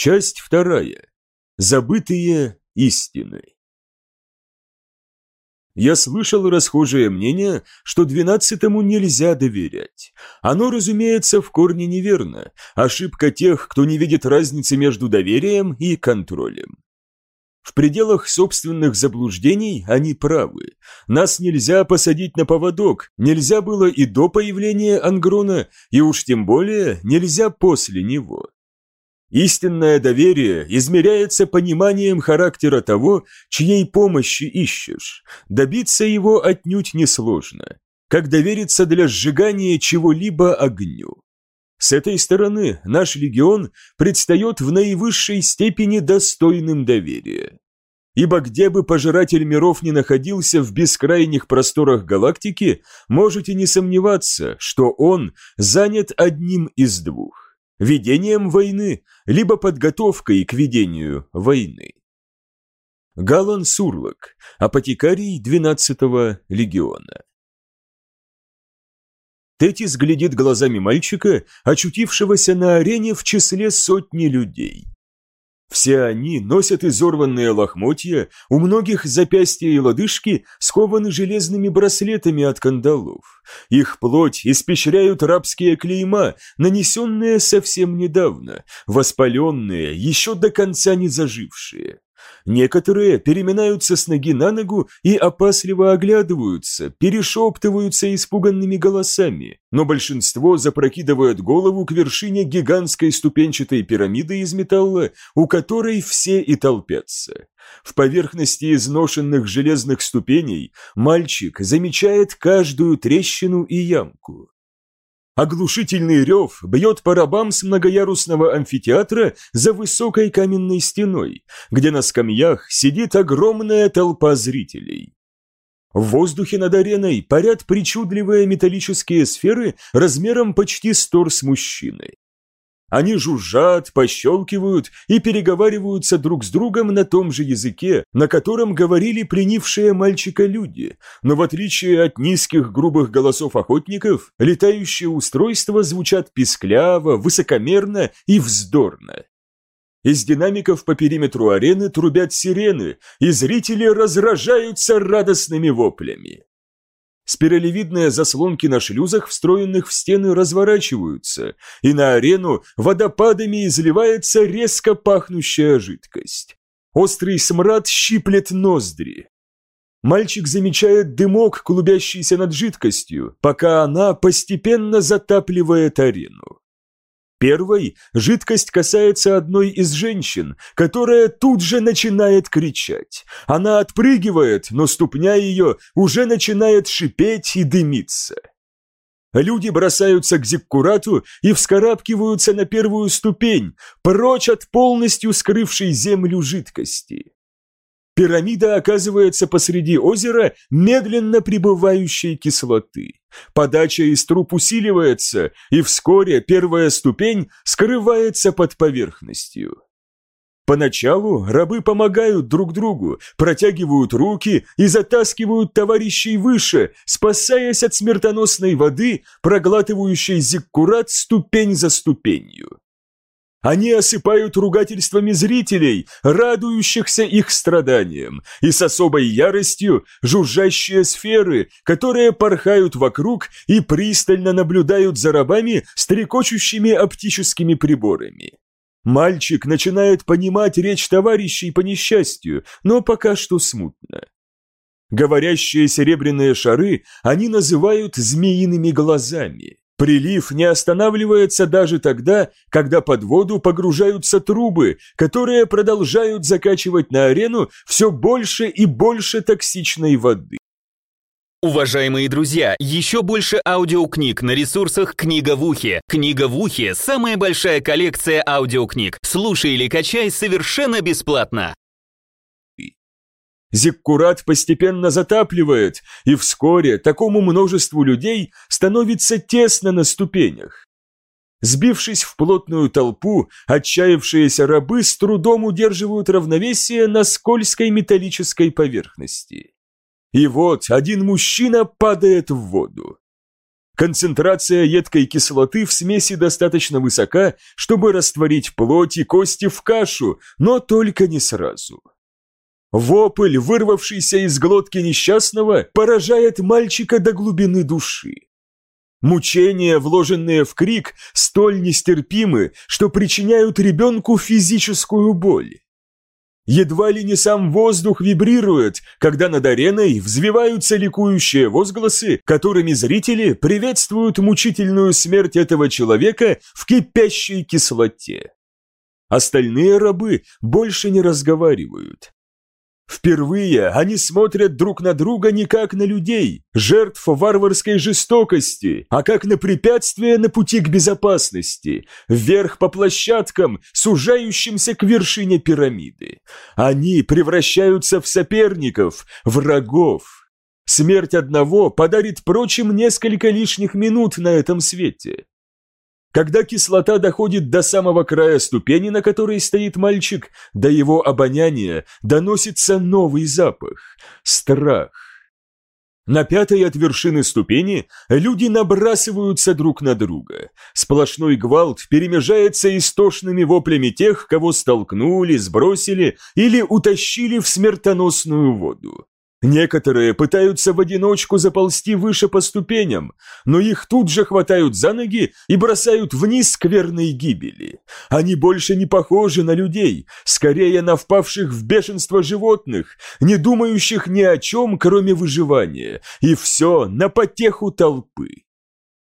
Часть вторая. Забытые истины. Я слышал расхожее мнение, что двенадцатому нельзя доверять. Оно, разумеется, в корне неверно. Ошибка тех, кто не видит разницы между доверием и контролем. В пределах собственных заблуждений они правы. Нас нельзя посадить на поводок, нельзя было и до появления Ангрона, и уж тем более нельзя после него. Истинное доверие измеряется пониманием характера того, чьей помощи ищешь. Добиться его отнюдь несложно, как довериться для сжигания чего-либо огню. С этой стороны наш легион предстает в наивысшей степени достойным доверия. Ибо где бы пожиратель миров не находился в бескрайних просторах галактики, можете не сомневаться, что он занят одним из двух ведением войны, либо подготовкой к ведению войны. Галан Сурлок, апотекарий 12-го легиона. Тетис глядит глазами мальчика, очутившегося на арене в числе сотни людей. Все они носят изорванные лохмотья, у многих запястья и лодыжки скованы железными браслетами от кандалов. Их плоть испещряют рабские клейма, нанесенные совсем недавно, воспаленные, еще до конца не зажившие. Некоторые переминаются с ноги на ногу и опасливо оглядываются, перешептываются испуганными голосами, но большинство запрокидывают голову к вершине гигантской ступенчатой пирамиды из металла, у которой все и толпятся. В поверхности изношенных железных ступеней мальчик замечает каждую трещину и ямку. Оглушительный рев бьет по рабам с многоярусного амфитеатра за высокой каменной стеной, где на скамьях сидит огромная толпа зрителей. В воздухе над ареной парят причудливые металлические сферы размером почти с торс мужчины. Они жужжат, пощелкивают и переговариваются друг с другом на том же языке, на котором говорили пленившие мальчика люди, но в отличие от низких грубых голосов охотников, летающие устройства звучат пискляво, высокомерно и вздорно. Из динамиков по периметру арены трубят сирены, и зрители разражаются радостными воплями. Спиралевидные заслонки на шлюзах, встроенных в стены, разворачиваются, и на арену водопадами изливается резко пахнущая жидкость. Острый смрад щиплет ноздри. Мальчик замечает дымок, клубящийся над жидкостью, пока она постепенно затапливает арену. Первой жидкость касается одной из женщин, которая тут же начинает кричать. Она отпрыгивает, но ступня ее уже начинает шипеть и дымиться. Люди бросаются к зиккурату и вскарабкиваются на первую ступень, прочь от полностью скрывшей землю жидкости. Пирамида оказывается посреди озера медленно прибывающей кислоты. Подача из труб усиливается, и вскоре первая ступень скрывается под поверхностью. Поначалу рабы помогают друг другу, протягивают руки и затаскивают товарищей выше, спасаясь от смертоносной воды, проглатывающей зиккурат ступень за ступенью. Они осыпают ругательствами зрителей, радующихся их страданиям, и с особой яростью жужжащие сферы, которые порхают вокруг и пристально наблюдают за рабами, стрекочущими оптическими приборами. Мальчик начинает понимать речь товарищей по несчастью, но пока что смутно. Говорящие серебряные шары они называют змеиными глазами. Прилив не останавливается даже тогда, когда под воду погружаются трубы, которые продолжают закачивать на арену все больше и больше токсичной воды. Уважаемые друзья, еще больше аудиокниг на ресурсах «Книга в ухе». «Книга в ухе» — самая большая коллекция аудиокниг. Слушай или качай совершенно бесплатно. Зиккурат постепенно затапливает, и вскоре такому множеству людей становится тесно на ступенях. Сбившись в плотную толпу, отчаявшиеся рабы с трудом удерживают равновесие на скользкой металлической поверхности. И вот один мужчина падает в воду. Концентрация едкой кислоты в смеси достаточно высока, чтобы растворить плоть и кости в кашу, но только не сразу. Вопль, вырвавшийся из глотки несчастного, поражает мальчика до глубины души. Мучения, вложенные в крик, столь нестерпимы, что причиняют ребенку физическую боль. Едва ли не сам воздух вибрирует, когда над ареной взвиваются ликующие возгласы, которыми зрители приветствуют мучительную смерть этого человека в кипящей кислоте. Остальные рабы больше не разговаривают. Впервые они смотрят друг на друга не как на людей, жертв варварской жестокости, а как на препятствие на пути к безопасности, вверх по площадкам, сужающимся к вершине пирамиды. Они превращаются в соперников, врагов. Смерть одного подарит прочим несколько лишних минут на этом свете. Когда кислота доходит до самого края ступени, на которой стоит мальчик, до его обоняния доносится новый запах – страх. На пятой от вершины ступени люди набрасываются друг на друга. Сплошной гвалт перемежается истошными воплями тех, кого столкнули, сбросили или утащили в смертоносную воду. Некоторые пытаются в одиночку заползти выше по ступеням, но их тут же хватают за ноги и бросают вниз к верной гибели. Они больше не похожи на людей, скорее на впавших в бешенство животных, не думающих ни о чем, кроме выживания, и все на потеху толпы.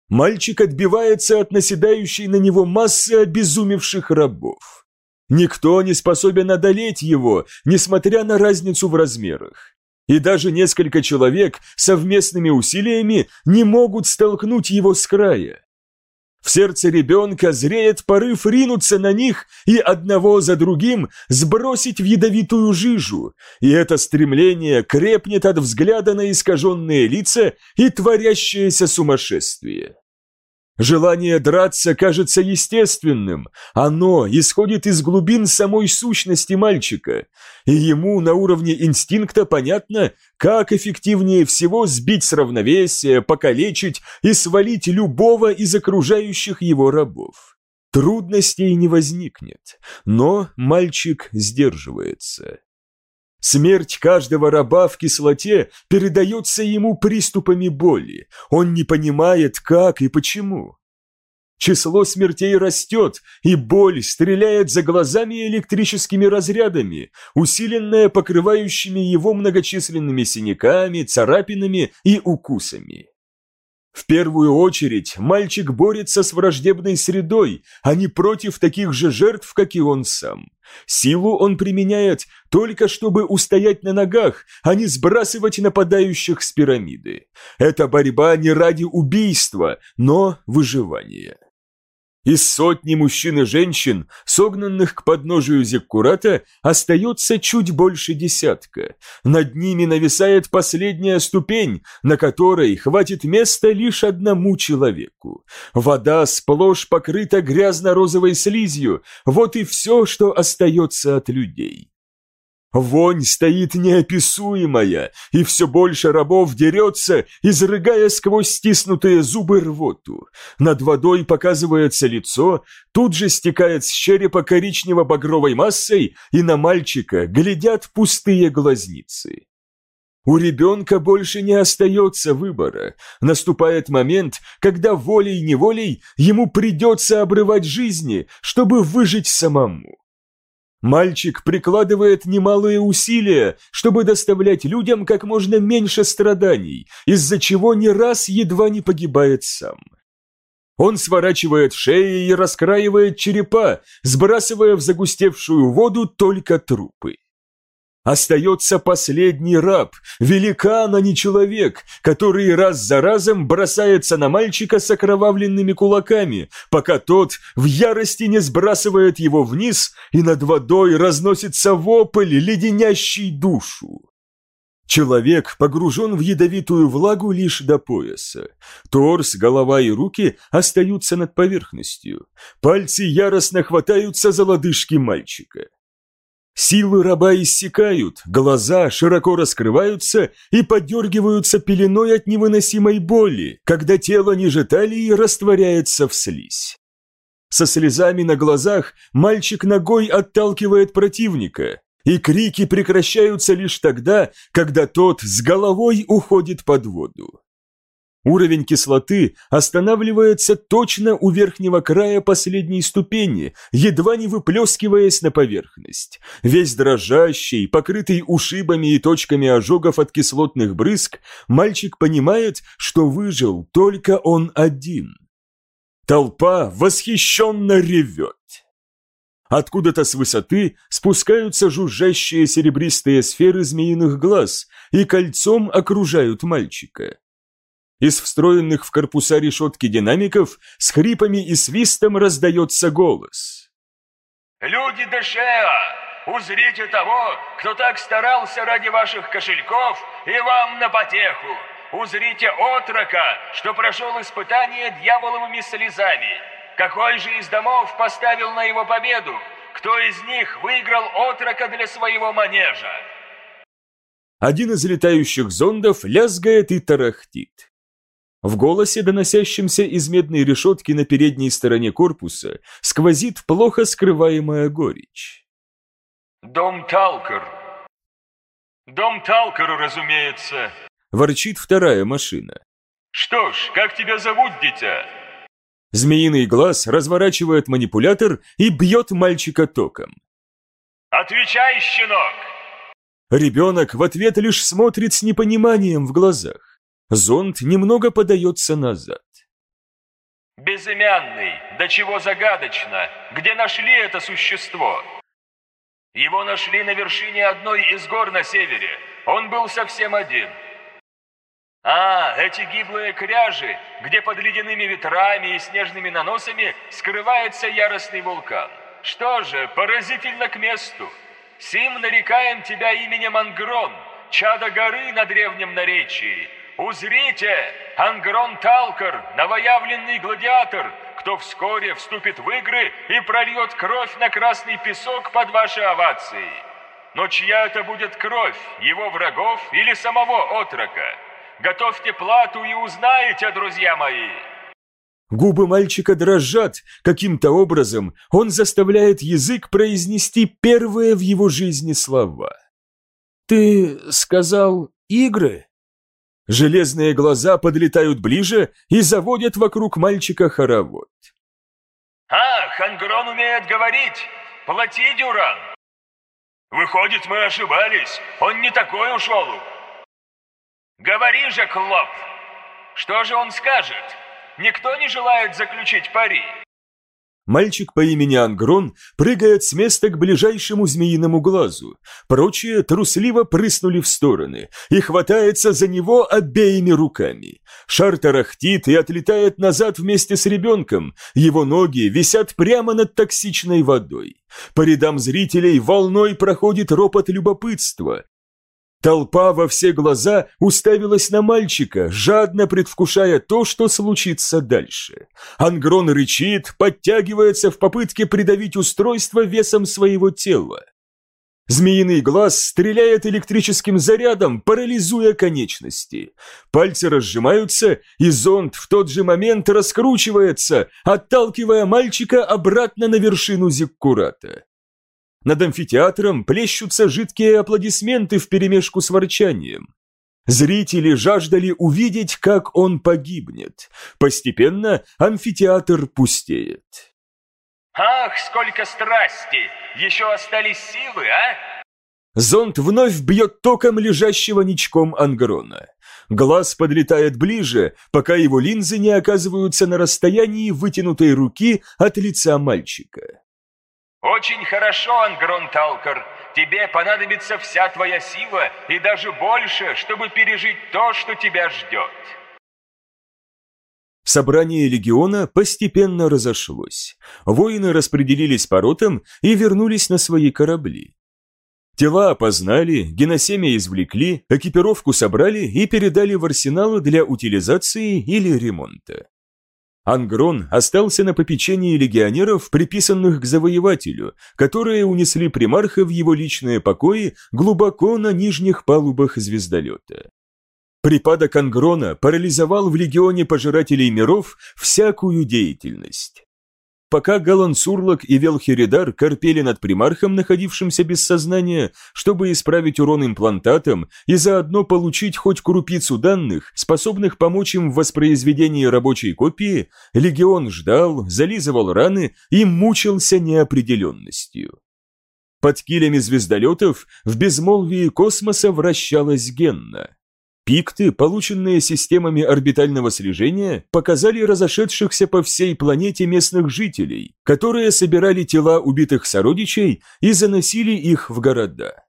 Мальчик отбивается от наседающей на него массы обезумевших рабов. Никто не способен одолеть его, несмотря на разницу в размерах и даже несколько человек совместными усилиями не могут столкнуть его с края. В сердце ребенка зреет порыв ринуться на них и одного за другим сбросить в ядовитую жижу, и это стремление крепнет от взгляда на искаженные лица и творящееся сумасшествие. Желание драться кажется естественным, оно исходит из глубин самой сущности мальчика, и ему на уровне инстинкта понятно, как эффективнее всего сбить с равновесия, покалечить и свалить любого из окружающих его рабов. Трудностей не возникнет, но мальчик сдерживается. Смерть каждого раба в кислоте передается ему приступами боли. Он не понимает, как и почему. Число смертей растет, и боль стреляет за глазами электрическими разрядами, усиленная покрывающими его многочисленными синяками, царапинами и укусами. В первую очередь мальчик борется с враждебной средой, а не против таких же жертв, как и он сам. Силу он применяет только чтобы устоять на ногах, а не сбрасывать нападающих с пирамиды. Это борьба не ради убийства, но выживания. Из сотни мужчин и женщин, согнанных к подножию Зеккурата, остается чуть больше десятка. Над ними нависает последняя ступень, на которой хватит места лишь одному человеку. Вода сплошь покрыта грязно-розовой слизью, вот и все, что остается от людей. Вонь стоит неописуемая, и все больше рабов дерется, изрыгая сквозь стиснутые зубы рвоту. Над водой показывается лицо, тут же стекает с черепа коричнево-багровой массой, и на мальчика глядят пустые глазницы. У ребенка больше не остается выбора. Наступает момент, когда волей-неволей ему придется обрывать жизни, чтобы выжить самому. Мальчик прикладывает немалые усилия, чтобы доставлять людям как можно меньше страданий, из-за чего не раз едва не погибает сам. Он сворачивает шеи и раскраивает черепа, сбрасывая в загустевшую воду только трупы. Остается последний раб, великан, а не человек, который раз за разом бросается на мальчика с окровавленными кулаками, пока тот в ярости не сбрасывает его вниз, и над водой разносится вопль, леденящий душу. Человек погружен в ядовитую влагу лишь до пояса. Торс, голова и руки остаются над поверхностью. Пальцы яростно хватаются за лодыжки мальчика. Силы раба иссякают, глаза широко раскрываются и подергиваются пеленой от невыносимой боли, когда тело ниже талии растворяется в слизь. Со слезами на глазах мальчик ногой отталкивает противника, и крики прекращаются лишь тогда, когда тот с головой уходит под воду. Уровень кислоты останавливается точно у верхнего края последней ступени, едва не выплескиваясь на поверхность. Весь дрожащий, покрытый ушибами и точками ожогов от кислотных брызг, мальчик понимает, что выжил только он один. Толпа восхищенно ревет. Откуда-то с высоты спускаются жужжащие серебристые сферы змеиных глаз и кольцом окружают мальчика. Из встроенных в корпуса решетки динамиков с хрипами и свистом раздается голос. «Люди Дешеа, узрите того, кто так старался ради ваших кошельков и вам на потеху. Узрите отрока, что прошел испытание дьяволовыми слезами. Какой же из домов поставил на его победу? Кто из них выиграл отрока для своего манежа?» Один из летающих зондов лязгает и тарахтит. В голосе, доносящемся из медной решетки на передней стороне корпуса, сквозит плохо скрываемая горечь. «Дом Талкер. Дом Талкер, разумеется», — ворчит вторая машина. «Что ж, как тебя зовут, дитя?» Змеиный глаз разворачивает манипулятор и бьет мальчика током. «Отвечай, щенок!» Ребенок в ответ лишь смотрит с непониманием в глазах. Зонд немного подается назад. «Безымянный, до чего загадочно! Где нашли это существо?» «Его нашли на вершине одной из гор на севере. Он был совсем один». «А, эти гиблые кряжи, где под ледяными ветрами и снежными наносами скрывается яростный вулкан. Что же, поразительно к месту. Сим нарекаем тебя именем Ангрон, чада горы на древнем наречии, Узрите, Ангрон Талкер, новоявленный гладиатор, кто вскоре вступит в игры и прольет кровь на красный песок под ваши овации. Но чья это будет кровь, его врагов или самого отрока? Готовьте плату и узнаете, друзья мои!» Губы мальчика дрожат, каким-то образом он заставляет язык произнести первые в его жизни слова. «Ты сказал игры?» Железные глаза подлетают ближе и заводят вокруг мальчика хоровод. «Ах, Ангрон умеет говорить! Плати, Дюран!» «Выходит, мы ошибались. Он не такой олух!» «Говори же, Клоп! Что же он скажет? Никто не желает заключить пари!» Мальчик по имени Ангрон прыгает с места к ближайшему змеиному глазу. Прочие трусливо прыснули в стороны и хватается за него обеими руками. Шар тарахтит и отлетает назад вместе с ребенком. Его ноги висят прямо над токсичной водой. По рядам зрителей волной проходит ропот любопытства. Толпа во все глаза уставилась на мальчика, жадно предвкушая то, что случится дальше. Ангрон рычит, подтягивается в попытке придавить устройство весом своего тела. Змеиный глаз стреляет электрическим зарядом, парализуя конечности. Пальцы разжимаются, и зонд в тот же момент раскручивается, отталкивая мальчика обратно на вершину зиккурата. Над амфитеатром плещутся жидкие аплодисменты вперемешку с ворчанием. Зрители жаждали увидеть, как он погибнет. Постепенно амфитеатр пустеет. «Ах, сколько страсти! Еще остались силы, а?» Зонт вновь бьет током лежащего ничком Ангрона. Глаз подлетает ближе, пока его линзы не оказываются на расстоянии вытянутой руки от лица мальчика. «Очень хорошо, Ангрон Талкер. Тебе понадобится вся твоя сила и даже больше, чтобы пережить то, что тебя ждет». Собрание легиона постепенно разошлось. Воины распределились по ротам и вернулись на свои корабли. Тела опознали, геносемя извлекли, экипировку собрали и передали в арсеналы для утилизации или ремонта. Ангрон остался на попечении легионеров, приписанных к завоевателю, которые унесли примарха в его личные покои глубоко на нижних палубах звездолета. Припадок Ангрона парализовал в легионе пожирателей миров всякую деятельность. Пока Галан Сурлок и Велхеридар корпели над примархом, находившимся без сознания, чтобы исправить урон имплантатам и заодно получить хоть крупицу данных, способных помочь им в воспроизведении рабочей копии, легион ждал, зализывал раны и мучился неопределенностью. Под килями звездолетов в безмолвии космоса вращалась Генна. Пикты, полученные системами орбитального слежения, показали разошедшихся по всей планете местных жителей, которые собирали тела убитых сородичей и заносили их в города.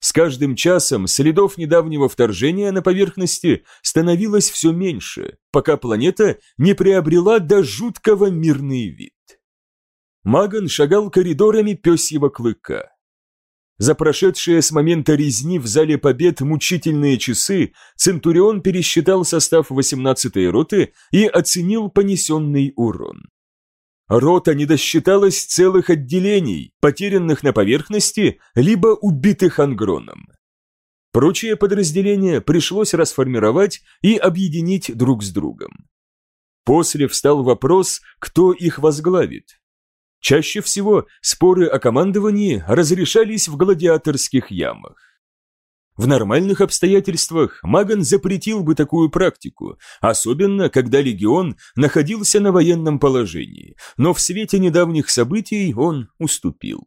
С каждым часом следов недавнего вторжения на поверхности становилось все меньше, пока планета не приобрела до жуткого мирный вид. Маган шагал коридорами пёсьего клыка. За прошедшие с момента резни в Зале Побед мучительные часы Центурион пересчитал состав 18-й роты и оценил понесенный урон. Рота не досчиталась целых отделений, потерянных на поверхности, либо убитых ангроном. Прочие подразделения пришлось расформировать и объединить друг с другом. После встал вопрос, кто их возглавит. Чаще всего споры о командовании разрешались в гладиаторских ямах. В нормальных обстоятельствах Маган запретил бы такую практику, особенно когда легион находился на военном положении, но в свете недавних событий он уступил.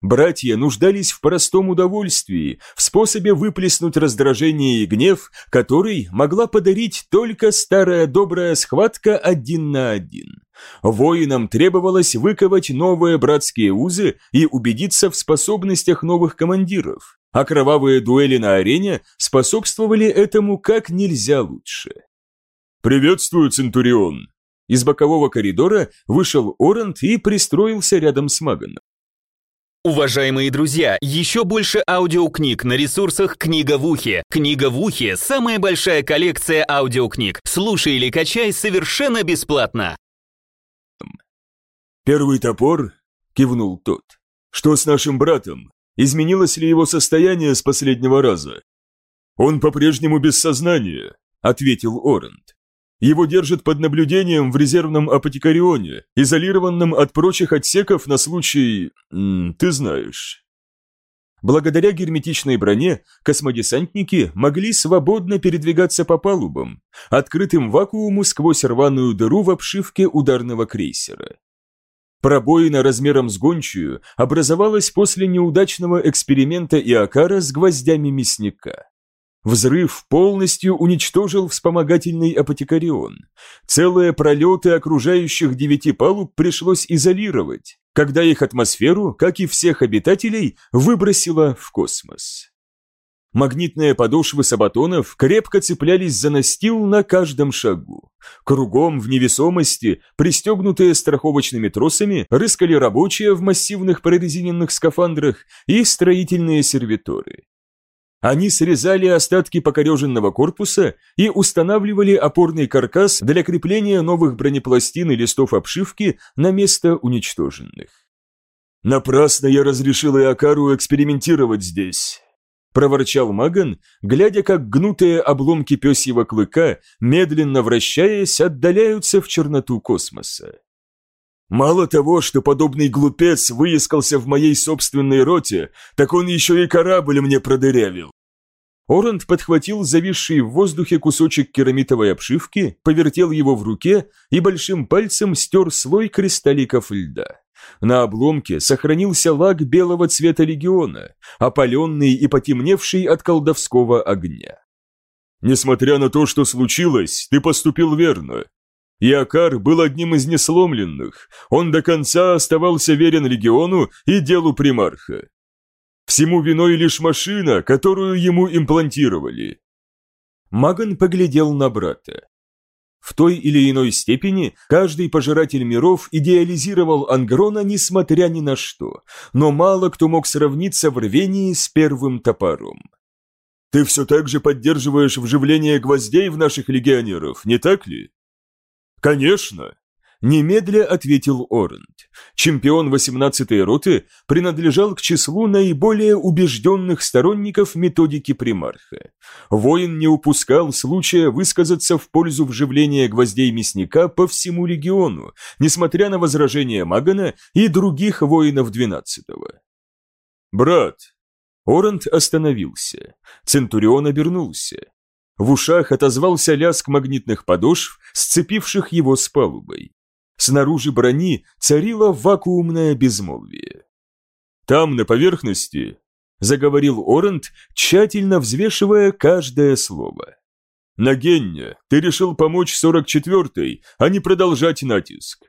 Братья нуждались в простом удовольствии, в способе выплеснуть раздражение и гнев, который могла подарить только старая добрая схватка один на один. Воинам требовалось выковать новые братские узы и убедиться в способностях новых командиров, а кровавые дуэли на арене способствовали этому как нельзя лучше. «Приветствую, Центурион!» Из бокового коридора вышел Орант и пристроился рядом с Маганом. Уважаемые друзья, еще больше аудиокниг на ресурсах «Книга в ухе». «Книга в ухе» — самая большая коллекция аудиокниг. Слушай или качай совершенно бесплатно. «Первый топор?» — кивнул тот. «Что с нашим братом? Изменилось ли его состояние с последнего раза?» «Он по-прежнему без сознания», — ответил Орент. Его держат под наблюдением в резервном апотекарионе, изолированном от прочих отсеков на случай... ты знаешь. Благодаря герметичной броне космодесантники могли свободно передвигаться по палубам, открытым вакууму сквозь рваную дыру в обшивке ударного крейсера. Пробоина размером с гончую образовалась после неудачного эксперимента Иокара с гвоздями мясника. Взрыв полностью уничтожил вспомогательный апотекарион. Целые пролеты окружающих девяти палуб пришлось изолировать, когда их атмосферу, как и всех обитателей, выбросило в космос. Магнитные подошвы сабатонов крепко цеплялись за настил на каждом шагу. Кругом в невесомости, пристегнутые страховочными тросами, рыскали рабочие в массивных прорезиненных скафандрах и строительные сервиторы. Они срезали остатки покореженного корпуса и устанавливали опорный каркас для крепления новых бронепластин и листов обшивки на место уничтоженных. «Напрасно я разрешил Иокару экспериментировать здесь», – проворчал Маган, глядя, как гнутые обломки пёсьего клыка, медленно вращаясь, отдаляются в черноту космоса. Мало того, что подобный глупец выискался в моей собственной роте, так он еще и корабль мне продырявил. Оранд подхватил зависший в воздухе кусочек керамитовой обшивки, повертел его в руке и большим пальцем стер слой кристалликов льда. На обломке сохранился лак белого цвета легиона, опаленный и потемневший от колдовского огня. «Несмотря на то, что случилось, ты поступил верно. Иокар был одним из несломленных, он до конца оставался верен легиону и делу примарха. Всему виной лишь машина, которую ему имплантировали. Маган поглядел на брата. В той или иной степени каждый пожиратель миров идеализировал Ангрона несмотря ни на что, но мало кто мог сравниться в рвении с первым топором. «Ты все так же поддерживаешь вживление гвоздей в наших легионеров, не так ли?» Конечно, Немедля ответил Орент. Чемпион 18-й роты принадлежал к числу наиболее убежденных сторонников методики примарха. Воин не упускал случая высказаться в пользу вживления гвоздей мясника по всему региону, несмотря на возражения Магана и других воинов 12-го. «Брат!» Орент остановился. Центурион обернулся. В ушах отозвался лязг магнитных подошв, сцепивших его с палубой. Снаружи брони царило вакуумное безмолвие. «Там, на поверхности», — заговорил Орент, тщательно взвешивая каждое слово. «На ты решил помочь 44-й, а не продолжать натиск.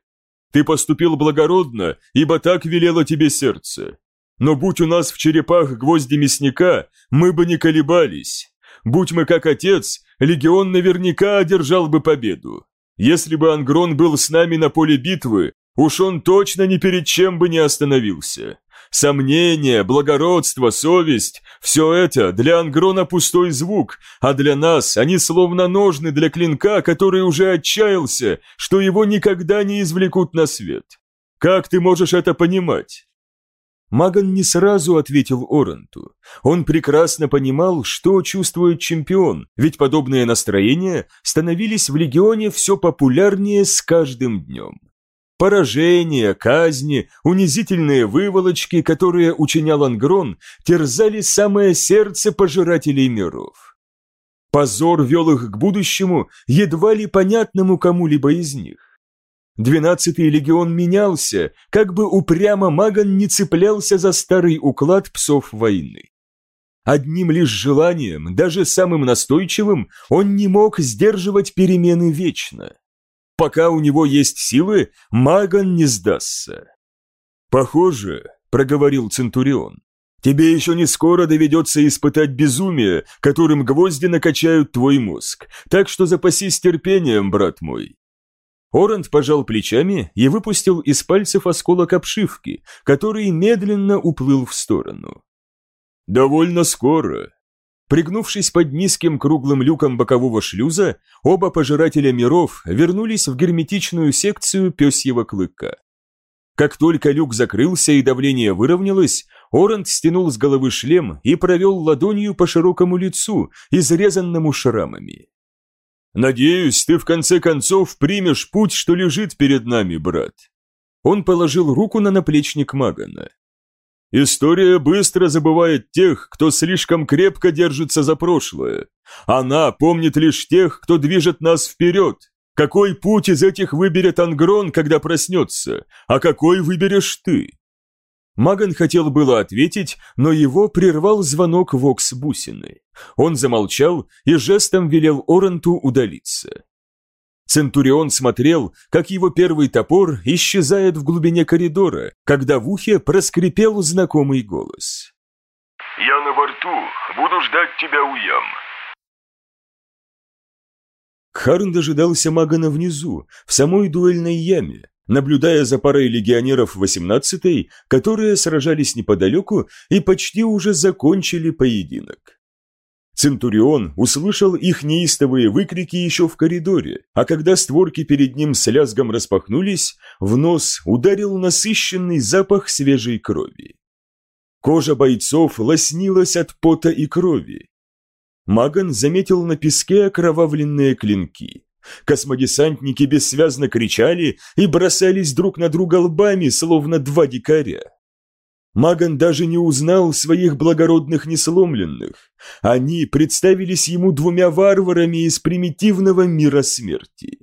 Ты поступил благородно, ибо так велело тебе сердце. Но будь у нас в черепах гвозди мясника, мы бы не колебались. Будь мы как отец, легион наверняка одержал бы победу. Если бы Ангрон был с нами на поле битвы, уж он точно ни перед чем бы не остановился. Сомнение, благородство, совесть – все это для Ангрона пустой звук, а для нас они словно ножны для клинка, который уже отчаялся, что его никогда не извлекут на свет. Как ты можешь это понимать? Маган не сразу ответил Оранту. Он прекрасно понимал, что чувствует чемпион, ведь подобные настроения становились в легионе все популярнее с каждым днем. Поражения, казни, унизительные выволочки, которые учинял Ангрон, терзали самое сердце пожирателей миров. Позор вел их к будущему, едва ли понятному кому-либо из них. Двенадцатый легион менялся, как бы упрямо Маган не цеплялся за старый уклад псов войны. Одним лишь желанием, даже самым настойчивым, он не мог сдерживать перемены вечно. Пока у него есть силы, Маган не сдастся. «Похоже», — проговорил Центурион, — «тебе еще не скоро доведется испытать безумие, которым гвозди накачают твой мозг, так что запасись терпением, брат мой. Оранд пожал плечами и выпустил из пальцев осколок обшивки, который медленно уплыл в сторону. «Довольно скоро». Пригнувшись под низким круглым люком бокового шлюза, оба пожирателя миров вернулись в герметичную секцию пёсьего клыка. Как только люк закрылся и давление выровнялось, Оранд стянул с головы шлем и провел ладонью по широкому лицу, изрезанному шрамами. Надеюсь, ты в конце концов примешь путь, что лежит перед нами, брат. Он положил руку на наплечник Магана. История быстро забывает тех, кто слишком крепко держится за прошлое. Она помнит лишь тех, кто движет нас вперед. Какой путь из этих выберет Ангрон, когда проснется, а какой выберешь ты? Маган хотел было ответить, но его прервал звонок Вокс-бусины. Он замолчал и жестом велел Оранту удалиться. Центурион смотрел, как его первый топор исчезает в глубине коридора, когда в ухе проскрипел знакомый голос. «Я на борту, буду ждать тебя у ям». Харн дожидался Магана внизу, в самой дуэльной яме, наблюдая за парой легионеров 18-й, которые сражались неподалеку и почти уже закончили поединок. Центурион услышал их неистовые выкрики еще в коридоре, а когда створки перед ним с лязгом распахнулись, в нос ударил насыщенный запах свежей крови. Кожа бойцов лоснилась от пота и крови. Маган заметил на песке окровавленные клинки. Космодесантники бессвязно кричали и бросались друг на друга лбами, словно два дикаря. Маган даже не узнал своих благородных несломленных. Они представились ему двумя варварами из примитивного мира смерти.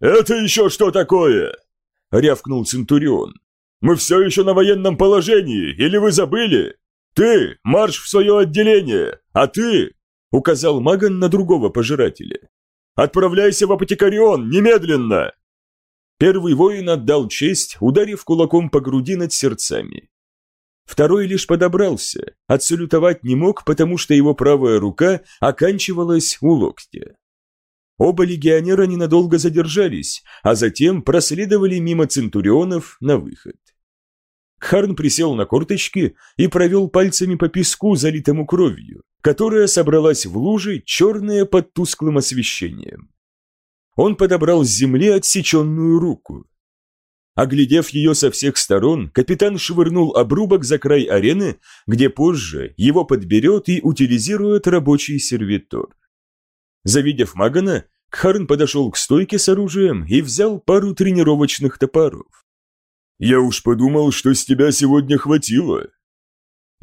«Это еще что такое?» — рявкнул Центурион. «Мы все еще на военном положении, или вы забыли? Ты, марш в свое отделение, а ты...» — указал Маган на другого пожирателя. Отправляйся в Апотекарион, немедленно!» Первый воин отдал честь, ударив кулаком по груди над сердцами. Второй лишь подобрался, отсалютовать не мог, потому что его правая рука оканчивалась у локтя. Оба легионера ненадолго задержались, а затем проследовали мимо центурионов на выход. Харн присел на корточки и провел пальцами по песку, залитому кровью, которая собралась в луже, черная под тусклым освещением. Он подобрал с земли отсеченную руку. Оглядев ее со всех сторон, капитан швырнул обрубок за край арены, где позже его подберет и утилизирует рабочий сервитор. Завидев Магана, Кхарн подошел к стойке с оружием и взял пару тренировочных топоров. «Я уж подумал, что с тебя сегодня хватило.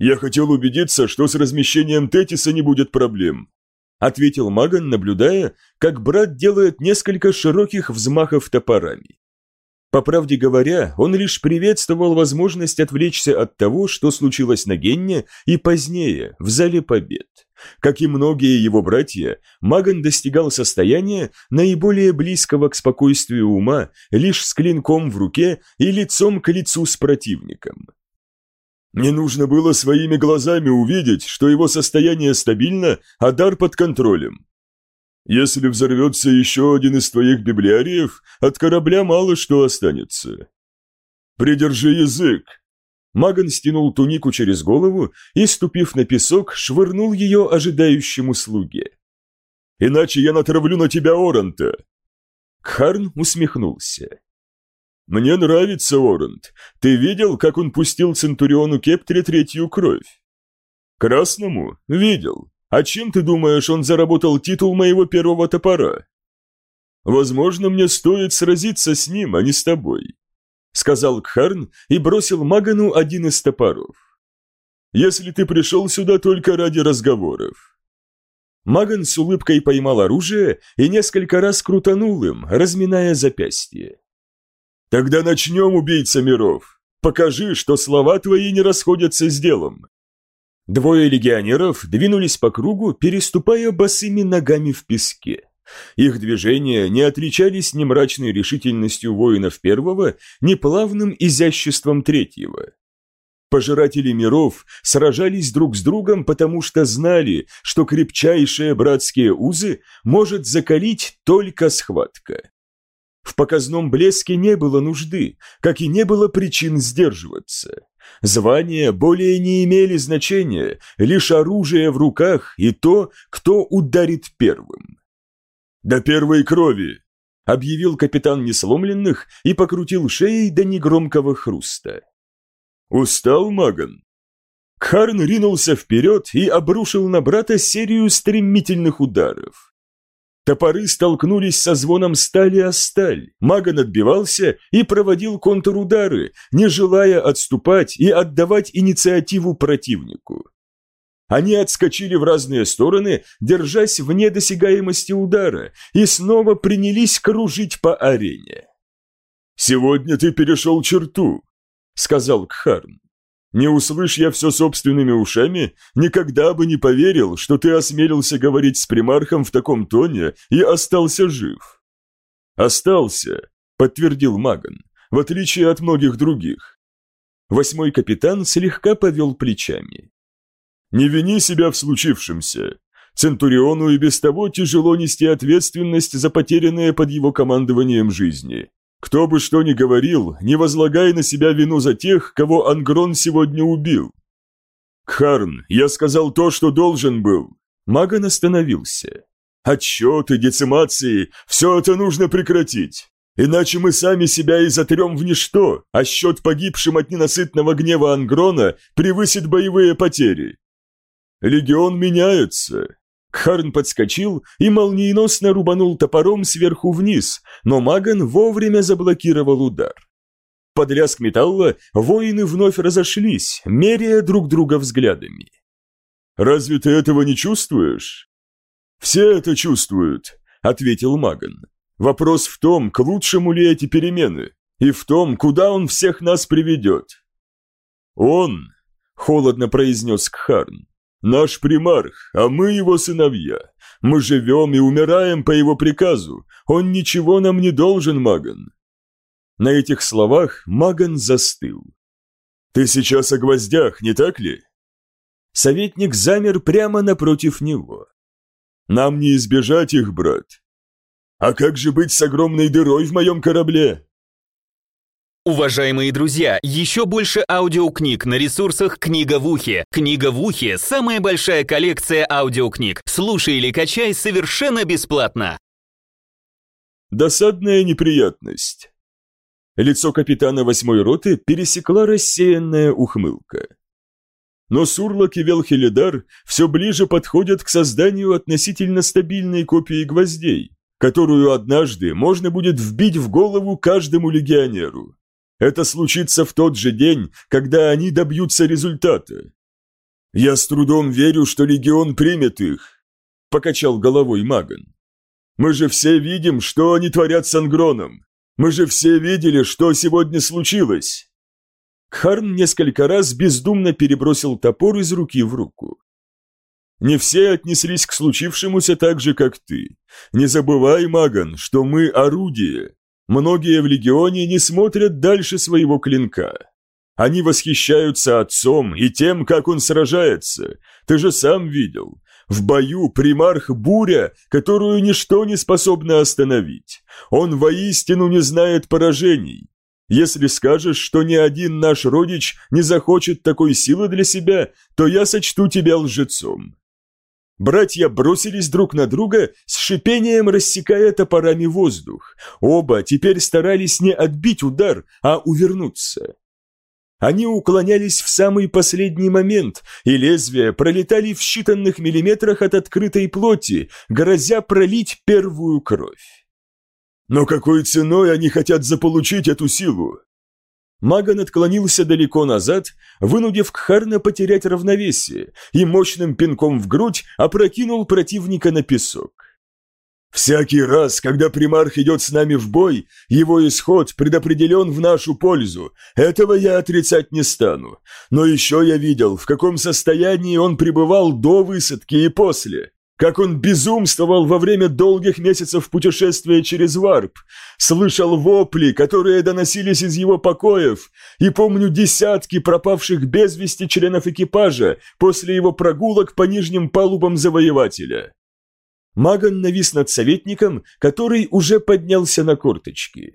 Я хотел убедиться, что с размещением Тетиса не будет проблем», ответил Маган, наблюдая, как брат делает несколько широких взмахов топорами. По правде говоря, он лишь приветствовал возможность отвлечься от того, что случилось на Генне и позднее, в Зале Побед. Как и многие его братья, Маган достигал состояния, наиболее близкого к спокойствию ума, лишь с клинком в руке и лицом к лицу с противником. Мне нужно было своими глазами увидеть, что его состояние стабильно, а дар под контролем. Если взорвется еще один из твоих библиариев, от корабля мало что останется. Придержи язык. Маган стянул тунику через голову и, ступив на песок, швырнул ее ожидающему слуге. «Иначе я натравлю на тебя Оранта!» Кхарн усмехнулся. «Мне нравится Орант. Ты видел, как он пустил Центуриону Кептре третью кровь?» «Красному? Видел. А чем ты думаешь, он заработал титул моего первого топора? Возможно, мне стоит сразиться с ним, а не с тобой, сказал Кхарн и бросил Магану один из топоров. Если ты пришел сюда только ради разговоров. Маган с улыбкой поймал оружие и несколько раз крутанул им, разминая запястье. «Тогда начнем, убийца миров. Покажи, что слова твои не расходятся с делом. Двое легионеров двинулись по кругу, переступая босыми ногами в песке. Их движения не отличались ни мрачной решительностью воинов первого, ни плавным изяществом третьего. Пожиратели миров сражались друг с другом, потому что знали, что крепчайшие братские узы может закалить только схватка. В показном блеске не было нужды, как и не было причин сдерживаться. Звания более не имели значения, лишь оружие в руках и то, кто ударит первым. «До первой крови!» — объявил капитан несломленных и покрутил шеей до негромкого хруста. «Устал, Маган?» Харн ринулся вперед и обрушил на брата серию стремительных ударов. Топоры столкнулись со звоном стали о сталь. Маган отбивался и проводил контрудары, не желая отступать и отдавать инициативу противнику. Они отскочили в разные стороны, держась вне досягаемости удара, и снова принялись кружить по арене. «Сегодня ты перешел черту», — сказал Кхарн. Не услышь я все собственными ушами, никогда бы не поверил, что ты осмелился говорить с примархом в таком тоне и остался жив. Остался, подтвердил Маган, в отличие от многих других. Восьмой капитан слегка повел плечами. Не вини себя в случившемся. Центуриону и без того тяжело нести ответственность за потерянные под его командованием жизни. Кто бы что ни говорил, не возлагай на себя вину за тех, кого Ангрон сегодня убил. Кхарн, я сказал то, что должен был. Маган остановился. Отчеты, децимации, все это нужно прекратить. Иначе мы сами себя и затрем в ничто, а счет погибшим от ненасытного гнева Ангрона превысит боевые потери. Легион меняется, Кхарн подскочил и молниеносно рубанул топором сверху вниз, но Маган вовремя заблокировал удар. Под лязг металла воины вновь разошлись, меряя друг друга взглядами. «Разве ты этого не чувствуешь?» «Все это чувствуют», — ответил Маган. «Вопрос в том, к лучшему ли эти перемены, и в том, куда он всех нас приведет». «Он», — холодно произнес Кхарн, Наш примарх, а мы его сыновья. Мы живем и умираем по его приказу. Он ничего нам не должен, Маган». На этих словах Маган застыл. «Ты сейчас о гвоздях, не так ли?» Советник замер прямо напротив него. «Нам не избежать их, брат. А как же быть с огромной дырой в моем корабле?» Уважаемые друзья, еще больше аудиокниг на ресурсах «Книга в ухе». «Книга в ухе» — самая большая коллекция аудиокниг. Слушай или качай совершенно бесплатно. Досадная неприятность. Лицо капитана восьмой роты пересекла рассеянная ухмылка. Но Сурлок и Велхеледар все ближе подходят к созданию относительно стабильной копии гвоздей, которую однажды можно будет вбить в голову каждому легионеру. Это случится в тот же день, когда они добьются результата. «Я с трудом верю, что легион примет их», – покачал головой Маган. «Мы же все видим, что они творят с Ангроном. Мы же все видели, что сегодня случилось. Харн несколько раз бездумно перебросил топор из руки в руку. «Не все отнеслись к случившемуся так же, как ты. Не забывай, Маган, что мы орудие. Многие в Легионе не смотрят дальше своего клинка. Они восхищаются отцом и тем, как он сражается. Ты же сам видел. В бою примарх буря, которую ничто не способно остановить. Он воистину не знает поражений. Если скажешь, что ни один наш родич не захочет такой силы для себя, то я сочту тебя лжецом». Братья бросились друг на друга, с шипением рассекая топорами воздух. Оба теперь старались не отбить удар, а увернуться. Они уклонялись в самый последний момент, и лезвия пролетали в считанных миллиметрах от открытой плоти, грозя пролить первую кровь. Но какой ценой они хотят заполучить эту силу? Маган отклонился далеко назад, вынудив Кхарна потерять равновесие, и мощным пинком в грудь опрокинул противника на песок. «Всякий раз, когда примарх идет с нами в бой, его исход предопределен в нашу пользу. Этого я отрицать не стану. Но еще я видел, в каком состоянии он пребывал до высадки и после как он безумствовал во время долгих месяцев путешествия через варп, слышал вопли, которые доносились из его покоев, и помню десятки пропавших без вести членов экипажа после его прогулок по нижним палубам завоевателя. Маган навис над советником, который уже поднялся на корточки.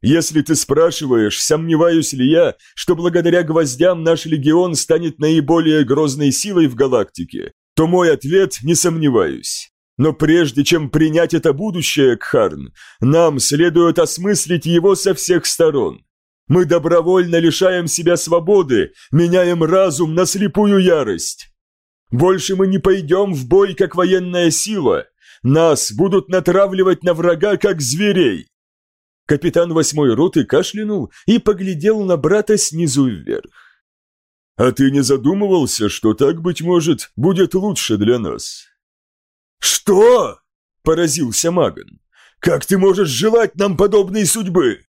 «Если ты спрашиваешь, сомневаюсь ли я, что благодаря гвоздям наш легион станет наиболее грозной силой в галактике, то мой ответ не сомневаюсь. Но прежде чем принять это будущее, Кхарн, нам следует осмыслить его со всех сторон. Мы добровольно лишаем себя свободы, меняем разум на слепую ярость. Больше мы не пойдем в бой, как военная сила. Нас будут натравливать на врага, как зверей. Капитан восьмой роты кашлянул и поглядел на брата снизу вверх. А ты не задумывался, что так, быть может, будет лучше для нас?» «Что?» – поразился Маган. «Как ты можешь желать нам подобной судьбы?»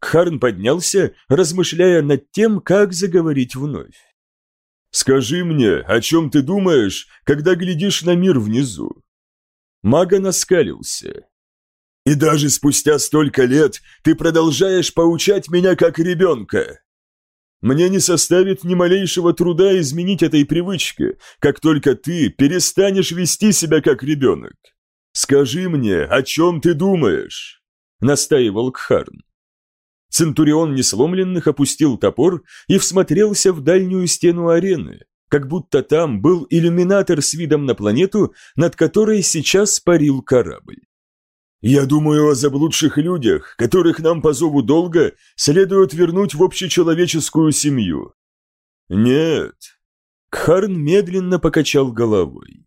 Харн поднялся, размышляя над тем, как заговорить вновь. «Скажи мне, о чем ты думаешь, когда глядишь на мир внизу?» Маган оскалился. «И даже спустя столько лет ты продолжаешь поучать меня как ребенка!» Мне не составит ни малейшего труда изменить этой привычке, как только ты перестанешь вести себя как ребенок. Скажи мне, о чем ты думаешь?» – настаивал Кхарн. Центурион несломленных опустил топор и всмотрелся в дальнюю стену арены, как будто там был иллюминатор с видом на планету, над которой сейчас парил корабль. Я думаю о заблудших людях, которых нам по зову долга следует вернуть в общечеловеческую семью. Нет. Кхарн медленно покачал головой.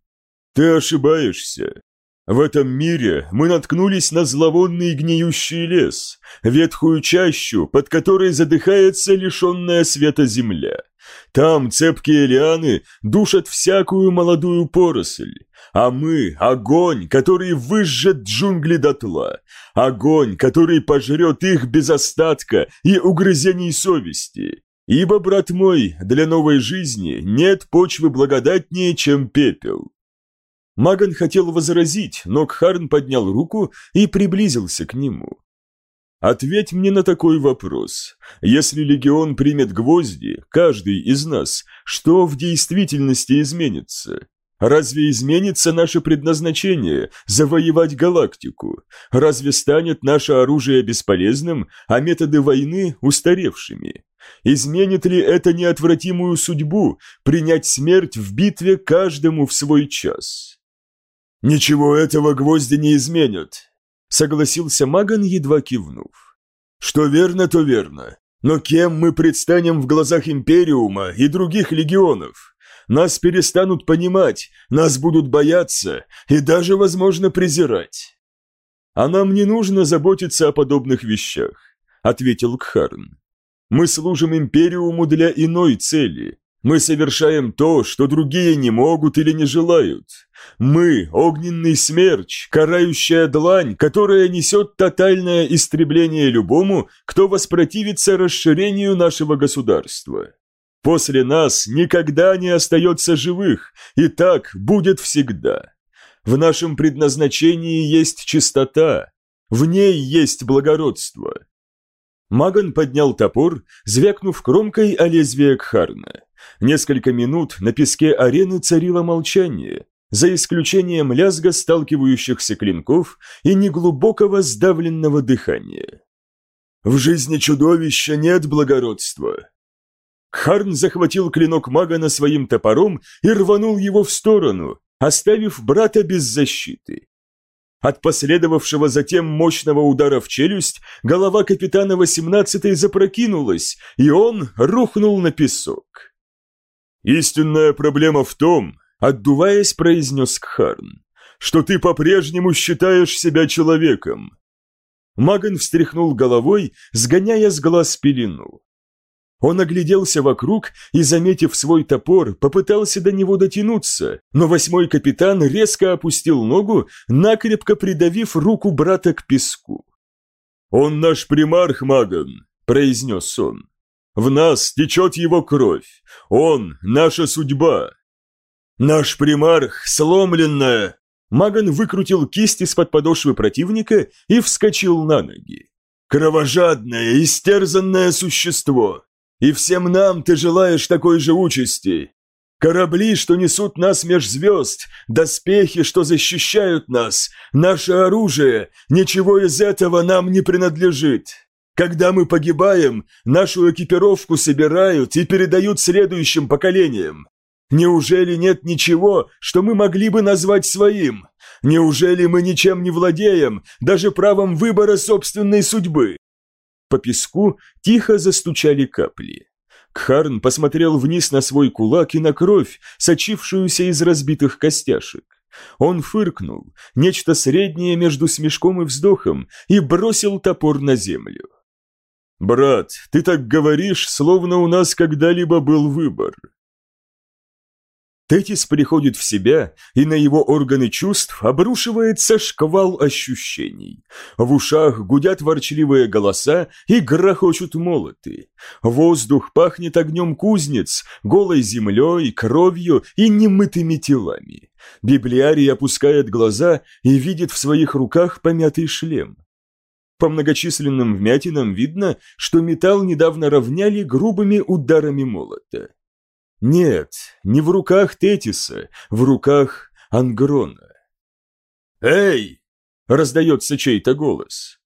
Ты ошибаешься. В этом мире мы наткнулись на зловонный гниющий лес, ветхую чащу, под которой задыхается лишенная света земля. Там цепкие лианы душат всякую молодую поросль, а мы – огонь, который выжжет джунгли дотла, огонь, который пожрет их без остатка и угрызений совести. Ибо, брат мой, для новой жизни нет почвы благодатнее, чем пепел. Маган хотел возразить, но Кхарн поднял руку и приблизился к нему. Ответь мне на такой вопрос. Если легион примет гвозди, каждый из нас, что в действительности изменится? Разве изменится наше предназначение – завоевать галактику? Разве станет наше оружие бесполезным, а методы войны – устаревшими? Изменит ли это неотвратимую судьбу – принять смерть в битве каждому в свой час? Ничего этого гвозди не изменят. Согласился Маган, едва кивнув. Что верно, то верно. Но кем мы предстанем в глазах Империума и других легионов? Нас перестанут понимать, нас будут бояться и даже, возможно, презирать. А нам не нужно заботиться о подобных вещах, ответил Кхарн. Мы служим Империуму для иной цели. Мы совершаем то, что другие не могут или не желают. Мы – огненный смерч, карающая длань, которая несет тотальное истребление любому, кто воспротивится расширению нашего государства. После нас никогда не остается живых, и так будет всегда. В нашем предназначении есть чистота, в ней есть благородство. Маган поднял топор, звякнув кромкой о лезвие Кхарна. Несколько минут на песке арены царило молчание, за исключением лязга сталкивающихся клинков и неглубокого сдавленного дыхания. «В жизни чудовища нет благородства!» Харн захватил клинок Магана своим топором и рванул его в сторону, оставив брата без защиты. От последовавшего затем мощного удара в челюсть голова капитана 18-й запрокинулась, и он рухнул на песок. «Истинная проблема в том, — отдуваясь, произнес Кхарн, — что ты по-прежнему считаешь себя человеком». Маган встряхнул головой, сгоняя с глаз пелену. Он огляделся вокруг и, заметив свой топор, попытался до него дотянуться, но восьмой капитан резко опустил ногу, накрепко придавив руку брата к песку. «Он наш примарх, Маган», — произнес он. «В нас течет его кровь. Он — наша судьба». «Наш примарх сломленная!» Маган выкрутил кисть из-под подошвы противника и вскочил на ноги. «Кровожадное, истерзанное существо! И всем нам ты желаешь такой же участи. Корабли, что несут нас меж звезд, доспехи, что защищают нас, наше оружие, ничего из этого нам не принадлежит. Когда мы погибаем, нашу экипировку собирают и передают следующим поколениям. Неужели нет ничего, что мы могли бы назвать своим? Неужели мы ничем не владеем, даже правом выбора собственной судьбы? По песку тихо застучали капли. Кхарн посмотрел вниз на свой кулак и на кровь, сочившуюся из разбитых костяшек. Он фыркнул, нечто среднее между смешком и вздохом, и бросил топор на землю. «Брат, ты так говоришь, словно у нас когда-либо был выбор. Тетис приходит в себя, и на его органы чувств обрушивается шквал ощущений. В ушах гудят ворчливые голоса и грохочут молоты. Воздух пахнет огнем кузнец, голой землей, кровью и немытыми телами. Библиарий опускает глаза и видит в своих руках помятый шлем. По многочисленным вмятинам видно, что металл недавно равняли грубыми ударами молота. Нет, не в руках Тетиса, в руках Ангрона. «Эй!» – раздается чей-то голос.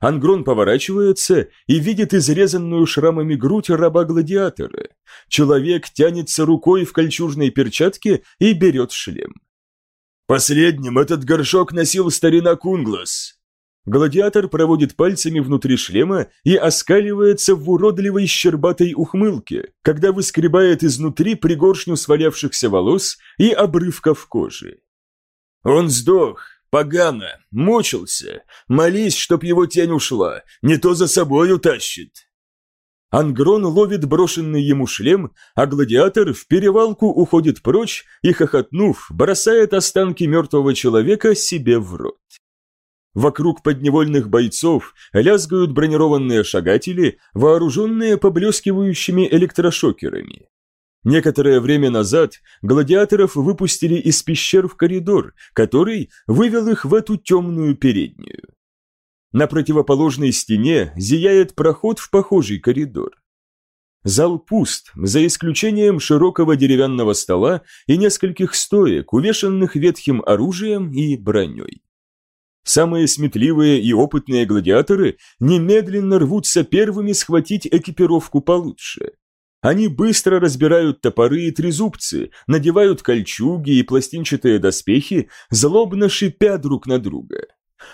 Ангрон поворачивается и видит изрезанную шрамами грудь раба-гладиатора. Человек тянется рукой в кольчужной перчатке и берет шлем. «Последним этот горшок носил старина Кунглас», Гладиатор проводит пальцами внутри шлема и оскаливается в уродливой щербатой ухмылке, когда выскребает изнутри пригоршню свалявшихся волос и обрывков кожи. Он сдох, погано, мучился, молись, чтоб его тень ушла, не то за собой утащит. Ангрон ловит брошенный ему шлем, а гладиатор в перевалку уходит прочь и, хохотнув, бросает останки мертвого человека себе в рот. Вокруг подневольных бойцов лязгают бронированные шагатели, вооруженные поблескивающими электрошокерами. Некоторое время назад гладиаторов выпустили из пещер в коридор, который вывел их в эту темную переднюю. На противоположной стене зияет проход в похожий коридор. Зал пуст, за исключением широкого деревянного стола и нескольких стоек, увешанных ветхим оружием и броней. Самые сметливые и опытные гладиаторы немедленно рвутся первыми схватить экипировку получше. Они быстро разбирают топоры и трезубцы, надевают кольчуги и пластинчатые доспехи, злобно шипя друг на друга.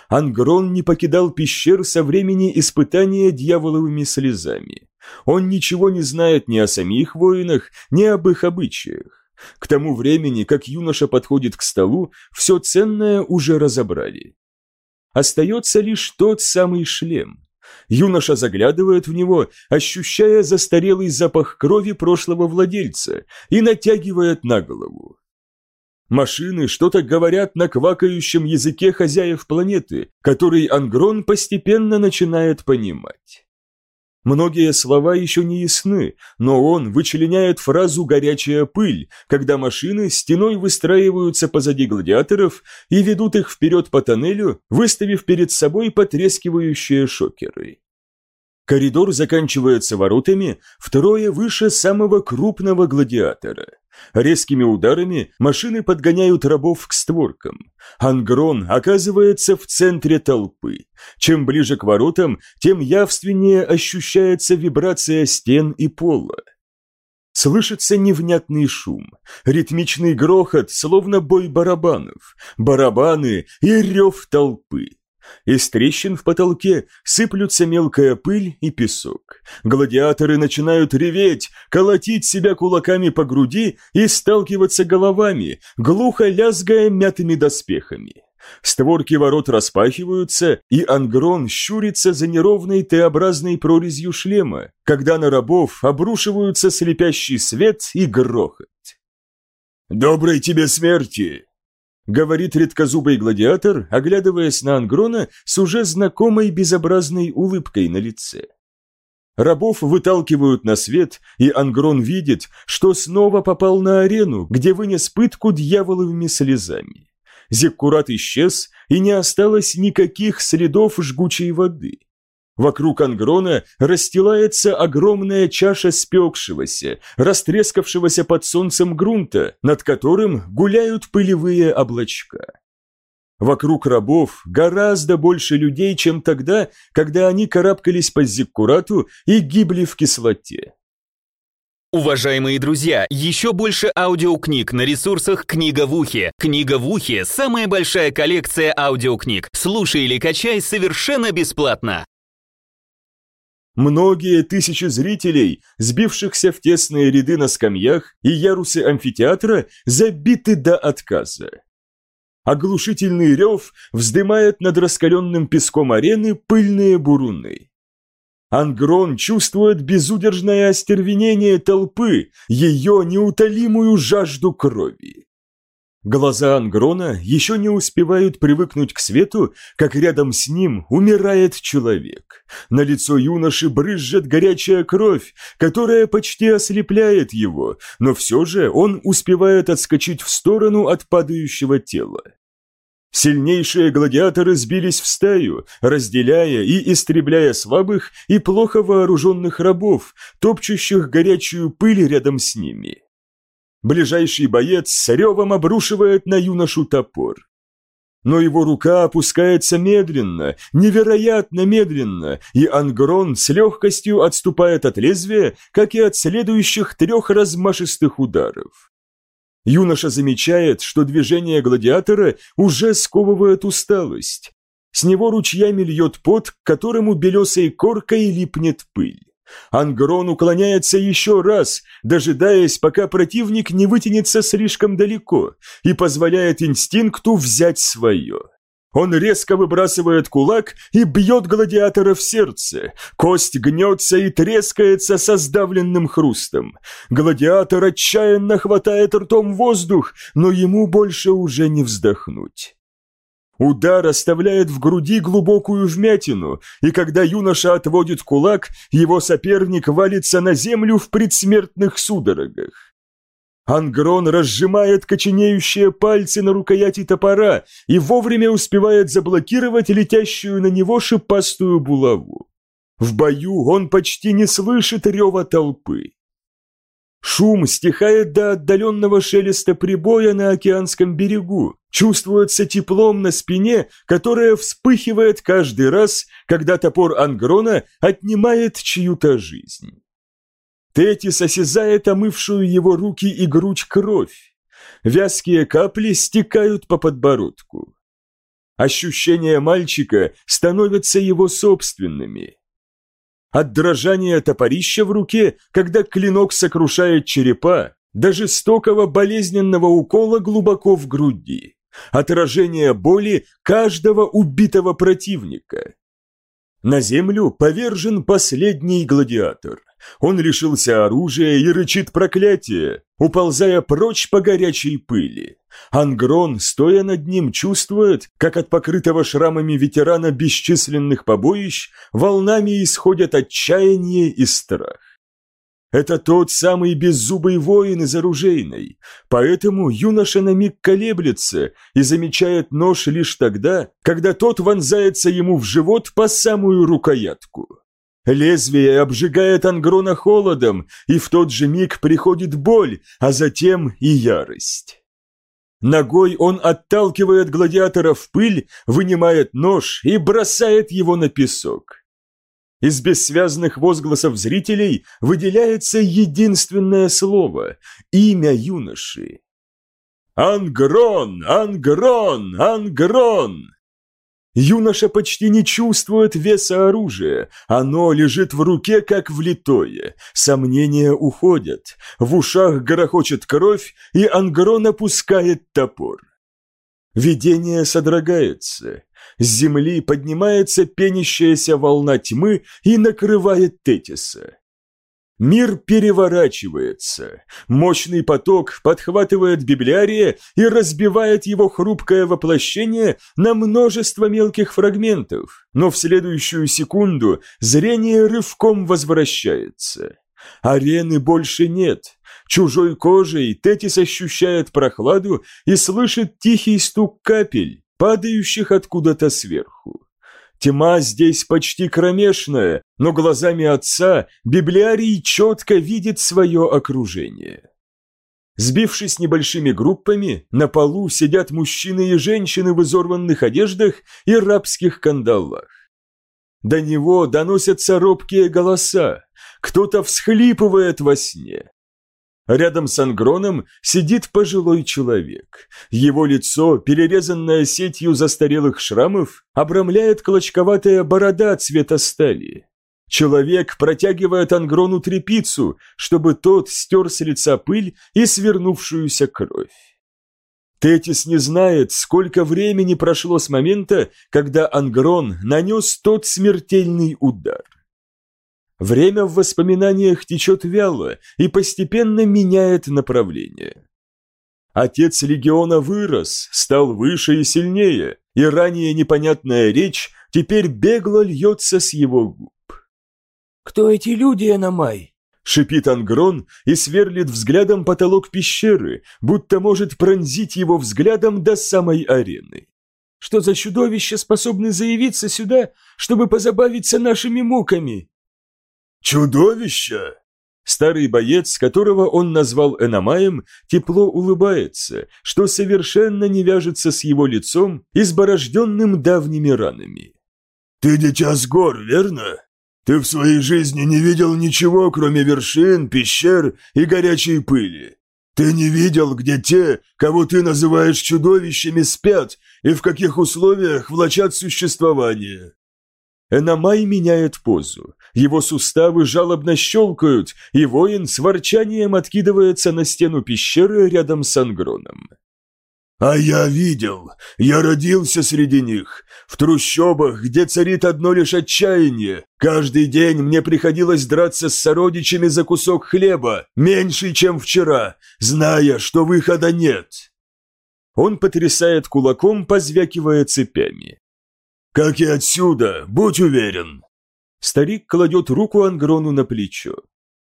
Ангрон не покидал пещер со времени испытания дьяволовыми слезами. Он ничего не знает ни о самих воинах, ни об их обычаях. К тому времени, как юноша подходит к столу, все ценное уже разобрали. Остается лишь тот самый шлем. Юноша заглядывает в него, ощущая застарелый запах крови прошлого владельца, и натягивает на голову. Машины что-то говорят на квакающем языке хозяев планеты, который Ангрон постепенно начинает понимать. Многие слова еще не ясны, но он вычленяет фразу «горячая пыль», когда машины стеной выстраиваются позади гладиаторов и ведут их вперед по тоннелю, выставив перед собой потрескивающие шокеры. Коридор заканчивается воротами, втрое выше самого крупного гладиатора. Резкими ударами машины подгоняют рабов к створкам. Ангрон оказывается в центре толпы. Чем ближе к воротам, тем явственнее ощущается вибрация стен и пола. Слышится невнятный шум, ритмичный грохот, словно бой барабанов, барабаны и рев толпы. Из трещин в потолке сыплются мелкая пыль и песок. Гладиаторы начинают реветь, колотить себя кулаками по груди и сталкиваться головами, глухо лязгая мятыми доспехами. Створки ворот распахиваются, и Ангрон щурится за неровной Т-образной прорезью шлема, когда на рабов обрушиваются слепящий свет и грохот. «Доброй тебе смерти!» Говорит редкозубый гладиатор, оглядываясь на Ангрона с уже знакомой безобразной улыбкой на лице. Рабов выталкивают на свет, и Ангрон видит, что снова попал на арену, где вынес пытку дьяволовыми слезами. Зеккурат исчез, и не осталось никаких следов жгучей воды. Вокруг ангрона расстилается огромная чаша спекшегося, растрескавшегося под солнцем грунта, над которым гуляют пылевые облачка. Вокруг рабов гораздо больше людей, чем тогда, когда они карабкались по зиккурату и гибли в кислоте. Уважаемые друзья, еще больше аудиокниг на ресурсах «Книга в ухе». «Книга в ухе» — самая большая коллекция аудиокниг. Слушай или качай совершенно бесплатно. Многие тысячи зрителей, сбившихся в тесные ряды на скамьях и ярусы амфитеатра, забиты до отказа. Оглушительный рев вздымает над раскаленным песком арены пыльные буруны. Ангрон чувствует безудержное остервенение толпы, ее неутолимую жажду крови. Глаза Ангрона еще не успевают привыкнуть к свету, как рядом с ним умирает человек. На лицо юноши брызжет горячая кровь, которая почти ослепляет его, но все же он успевает отскочить в сторону от падающего тела. Сильнейшие гладиаторы сбились в стаю, разделяя и истребляя слабых и плохо вооруженных рабов, топчущих горячую пыль рядом с ними. Ближайший боец с ревом обрушивает на юношу топор. Но его рука опускается медленно, невероятно медленно, и Ангрон с легкостью отступает от лезвия, как и от следующих трех размашистых ударов. Юноша замечает, что движение гладиатора уже сковывает усталость. С него ручьями льет пот, к которому белесой коркой липнет пыль. Ангрон уклоняется еще раз, дожидаясь, пока противник не вытянется слишком далеко и позволяет инстинкту взять свое. Он резко выбрасывает кулак и бьет гладиатора в сердце. Кость гнется и трескается со сдавленным хрустом. Гладиатор отчаянно хватает ртом воздух, но ему больше уже не вздохнуть. Удар оставляет в груди глубокую вмятину, и когда юноша отводит кулак, его соперник валится на землю в предсмертных судорогах. Ангрон разжимает коченеющие пальцы на рукояти топора и вовремя успевает заблокировать летящую на него шипастую булаву. В бою он почти не слышит рева толпы. Шум стихает до отдаленного шелеста прибоя на океанском берегу, чувствуется теплом на спине, которое вспыхивает каждый раз, когда топор Ангрона отнимает чью-то жизнь. Тетис осязает омывшую его руки и грудь кровь. Вязкие капли стекают по подбородку. Ощущения мальчика становятся его собственными. От дрожания топорища в руке, когда клинок сокрушает черепа, до жестокого болезненного укола глубоко в груди, отражение боли каждого убитого противника. На землю повержен последний гладиатор. Он лишился оружия и рычит проклятие, уползая прочь по горячей пыли. Ангрон, стоя над ним, чувствует, как от покрытого шрамами ветерана бесчисленных побоищ волнами исходят отчаяние и страх. Это тот самый беззубый воин из оружейной, поэтому юноша на миг колеблется и замечает нож лишь тогда, когда тот вонзается ему в живот по самую рукоятку. Лезвие обжигает Ангрона холодом, и в тот же миг приходит боль, а затем и ярость. Ногой он отталкивает гладиатора в пыль, вынимает нож и бросает его на песок. Из бессвязных возгласов зрителей выделяется единственное слово – имя юноши. «Ангрон! Ангрон! Ангрон!» Юноша почти не чувствует веса оружия, оно лежит в руке как влитое, сомнения уходят, в ушах грохочет кровь, и Ангрон опускает топор. Видение содрогается, с земли поднимается пенящаяся волна тьмы и накрывает Тетиса. Мир переворачивается. Мощный поток подхватывает библиария и разбивает его хрупкое воплощение на множество мелких фрагментов, но в следующую секунду зрение рывком возвращается. Арены больше нет. Чужой кожей Тетис ощущает прохладу и слышит тихий стук капель, падающих откуда-то сверху. Тьма здесь почти кромешная, но глазами отца библиарий четко видит свое окружение. Сбившись небольшими группами, на полу сидят мужчины и женщины в изорванных одеждах и рабских кандалах. До него доносятся робкие голоса, кто-то всхлипывает во сне. Рядом с Ангроном сидит пожилой человек. Его лицо, перерезанное сетью застарелых шрамов, обрамляет клочковатая борода цвета стали. Человек протягивает Ангрону трепицу, чтобы тот стер с лица пыль и свернувшуюся кровь. Тетис не знает, сколько времени прошло с момента, когда Ангрон нанес тот смертельный удар. Время в воспоминаниях течет вяло и постепенно меняет направление. Отец легиона вырос, стал выше и сильнее, и ранее непонятная речь теперь бегло льется с его губ. «Кто эти люди, Аномай?» Шипит Ангрон и сверлит взглядом потолок пещеры, будто может пронзить его взглядом до самой арены. «Что за чудовища способны заявиться сюда, чтобы позабавиться нашими муками?» «Чудовище!» Старый боец, которого он назвал Эномаем, тепло улыбается, что совершенно не вяжется с его лицом, изборожденным давними ранами. «Ты дитя с гор, верно? Ты в своей жизни не видел ничего, кроме вершин, пещер и горячей пыли. Ты не видел, где те, кого ты называешь чудовищами, спят и в каких условиях влачат существование. Эномай меняет позу. Его суставы жалобно щелкают, и воин с ворчанием откидывается на стену пещеры рядом с Ангроном. «А я видел, я родился среди них, в трущобах, где царит одно лишь отчаяние. Каждый день мне приходилось драться с сородичами за кусок хлеба, меньший, чем вчера, зная, что выхода нет». Он потрясает кулаком, позвякивая цепями. «Как и отсюда, будь уверен!» Старик кладет руку Ангрону на плечо.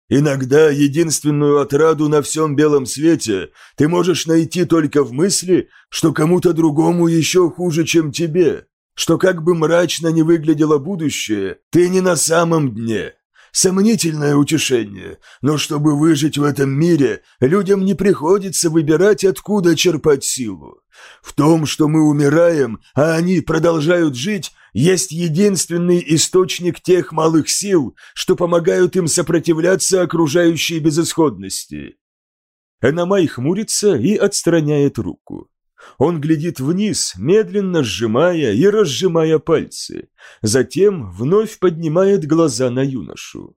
«Иногда единственную отраду на всем белом свете ты можешь найти только в мысли, что кому-то другому еще хуже, чем тебе, что как бы мрачно не выглядело будущее, ты не на самом дне, Сомнительное утешение, но чтобы выжить в этом мире, людям не приходится выбирать, откуда черпать силу. В том, что мы умираем, а они продолжают жить, есть единственный источник тех малых сил, что помогают им сопротивляться окружающей безысходности. Эномай хмурится и отстраняет руку. Он глядит вниз, медленно сжимая и разжимая пальцы, затем вновь поднимает глаза на юношу.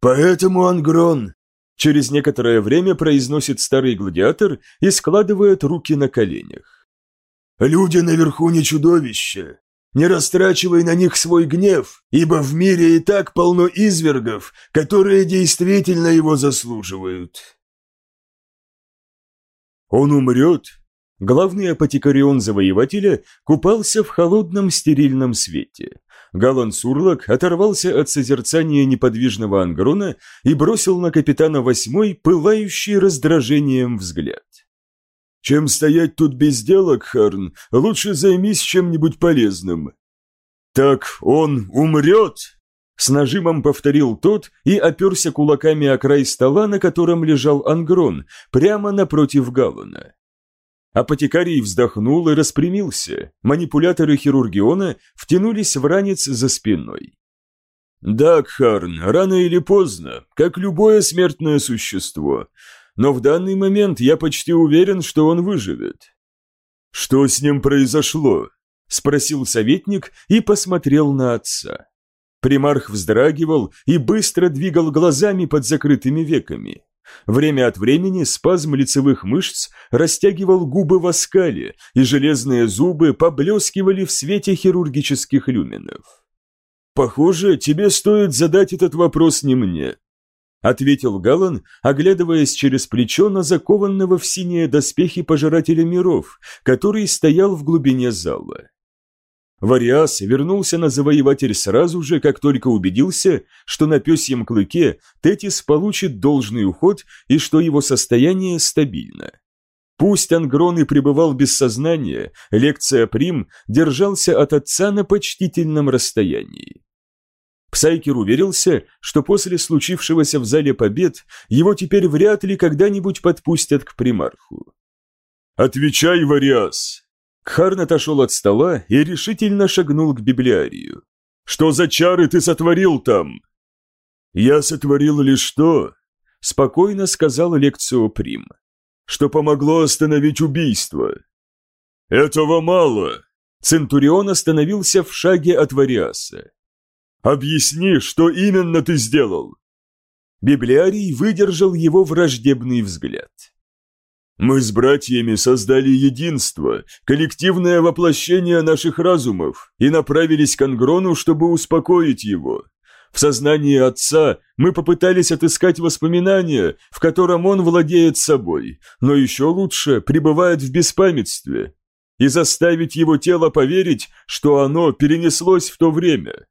«Поэтому, Ангрон, Через некоторое время произносит старый гладиатор и складывает руки на коленях. «Люди наверху не чудовища. Не растрачивай на них свой гнев, ибо в мире и так полно извергов, которые действительно его заслуживают». Он умрет. Главный апотекарион завоевателя купался в холодном стерильном свете. Галан Сурлок оторвался от созерцания неподвижного ангрона и бросил на капитана восьмой пылающий раздражением взгляд. «Чем стоять тут без дела, Харн, лучше займись чем-нибудь полезным». «Так он умрет!» С нажимом повторил тот и оперся кулаками о край стола, на котором лежал ангрон, прямо напротив Галлана. Апотекарий вздохнул и распрямился. Манипуляторы хирургиона втянулись в ранец за спиной. «Да, Кхарн, рано или поздно, как любое смертное существо. Но в данный момент я почти уверен, что он выживет». «Что с ним произошло?» – спросил советник и посмотрел на отца. Примарх вздрагивал и быстро двигал глазами под закрытыми веками. Время от времени спазм лицевых мышц растягивал губы в оскале, и железные зубы поблескивали в свете хирургических люминов. «Похоже, тебе стоит задать этот вопрос не мне», — ответил Галан, оглядываясь через плечо на закованного в синие доспехи пожирателя миров, который стоял в глубине зала. Вариас вернулся на завоеватель сразу же, как только убедился, что на пёсьем клыке Тетис получит должный уход и что его состояние стабильно. Пусть Ангрон и пребывал без сознания, лекция Прим держался от отца на почтительном расстоянии. Псайкер уверился, что после случившегося в зале побед его теперь вряд ли когда-нибудь подпустят к примарху. «Отвечай, Вариас!» Кхарн отошел от стола и решительно шагнул к библиарию. «Что за чары ты сотворил там?» «Я сотворил лишь то», — спокойно сказал лекцио прим, «что помогло остановить убийство». «Этого мало», — Центурион остановился в шаге от Вариаса. «Объясни, что именно ты сделал?» Библиарий выдержал его враждебный взгляд. Мы с братьями создали единство, коллективное воплощение наших разумов и направились к Ангрону, чтобы успокоить его. В сознании отца мы попытались отыскать воспоминания, в котором он владеет собой, но еще лучше пребывает в беспамятстве, и заставить его тело поверить, что оно перенеслось в то время.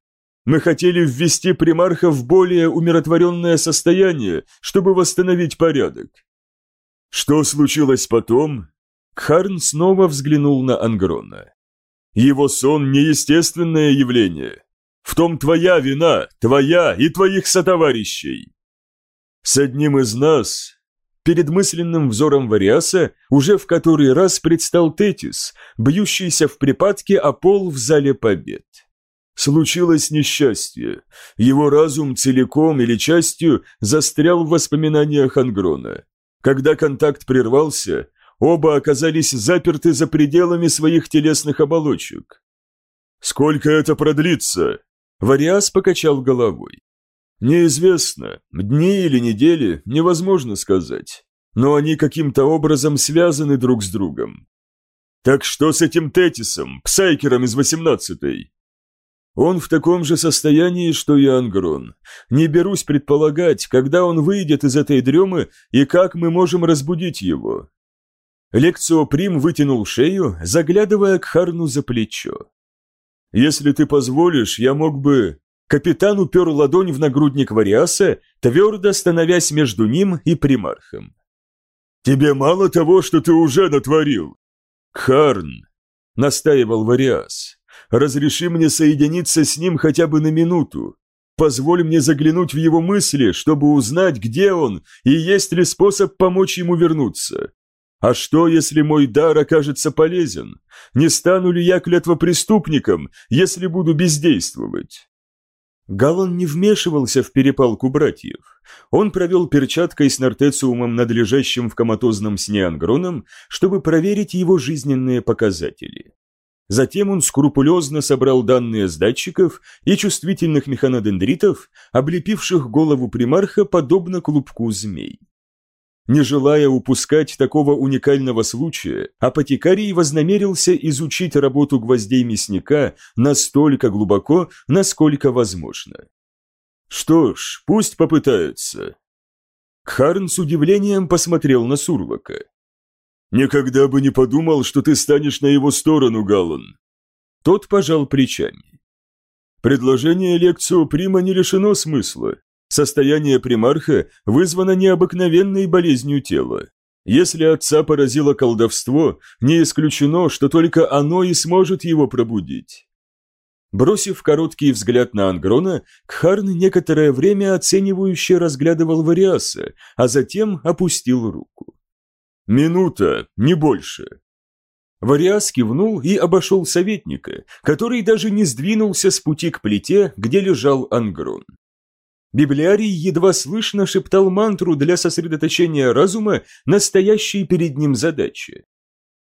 Мы хотели ввести примарха в более умиротворенное состояние, чтобы восстановить порядок. Что случилось потом? Кхарн снова взглянул на Ангрона. Его сон – неестественное явление. В том твоя вина, твоя и твоих сотоварищей. С одним из нас, перед мысленным взором Вариаса, уже в который раз предстал Тетис, бьющийся в припадке о пол в зале побед. Случилось несчастье. Его разум целиком или частью застрял в воспоминаниях Ангрона. Когда контакт прервался, оба оказались заперты за пределами своих телесных оболочек. «Сколько это продлится?» Вариас покачал головой. «Неизвестно. Дни или недели, невозможно сказать. Но они каким-то образом связаны друг с другом. Так что с этим Тетисом, Псайкером из восемнадцатой?» Он в таком же состоянии, что и Ангрон. Не берусь предполагать, когда он выйдет из этой дремы и как мы можем разбудить его. Лекцио Прим вытянул шею, заглядывая к Харну за плечо. «Если ты позволишь, я мог бы...» Капитан упер ладонь в нагрудник Вариаса, твердо становясь между ним и примархом. «Тебе мало того, что ты уже натворил?» «Харн», — настаивал Вариас. Разреши мне соединиться с ним хотя бы на минуту. Позволь мне заглянуть в его мысли, чтобы узнать, где он и есть ли способ помочь ему вернуться. А что, если мой дар окажется полезен? Не стану ли я клятвопреступником, если буду бездействовать? Галан не вмешивался в перепалку братьев. Он провел перчаткой с нортециумом над лежащим в коматозном сне ангроном, чтобы проверить его жизненные показатели. Затем он скрупулезно собрал данные с датчиков и чувствительных механодендритов, облепивших голову примарха подобно клубку змей. Не желая упускать такого уникального случая, апотекарий вознамерился изучить работу гвоздей мясника настолько глубоко, насколько возможно. Что ж, пусть попытаются. Кхарн с удивлением посмотрел на Сурлока. «Никогда бы не подумал, что ты станешь на его сторону, Галлан». Тот пожал плечами. Предложение лекцию Прима не лишено смысла. Состояние примарха вызвано необыкновенной болезнью тела. Если отца поразило колдовство, не исключено, что только оно и сможет его пробудить. Бросив короткий взгляд на Ангрона, Кхарн некоторое время оценивающе разглядывал Вариаса, а затем опустил руку. «Минута, не больше». Вариас кивнул и обошел советника, который даже не сдвинулся с пути к плите, где лежал Ангрон. Библиарий едва слышно шептал мантру для сосредоточения разума настоящей перед ним задачи.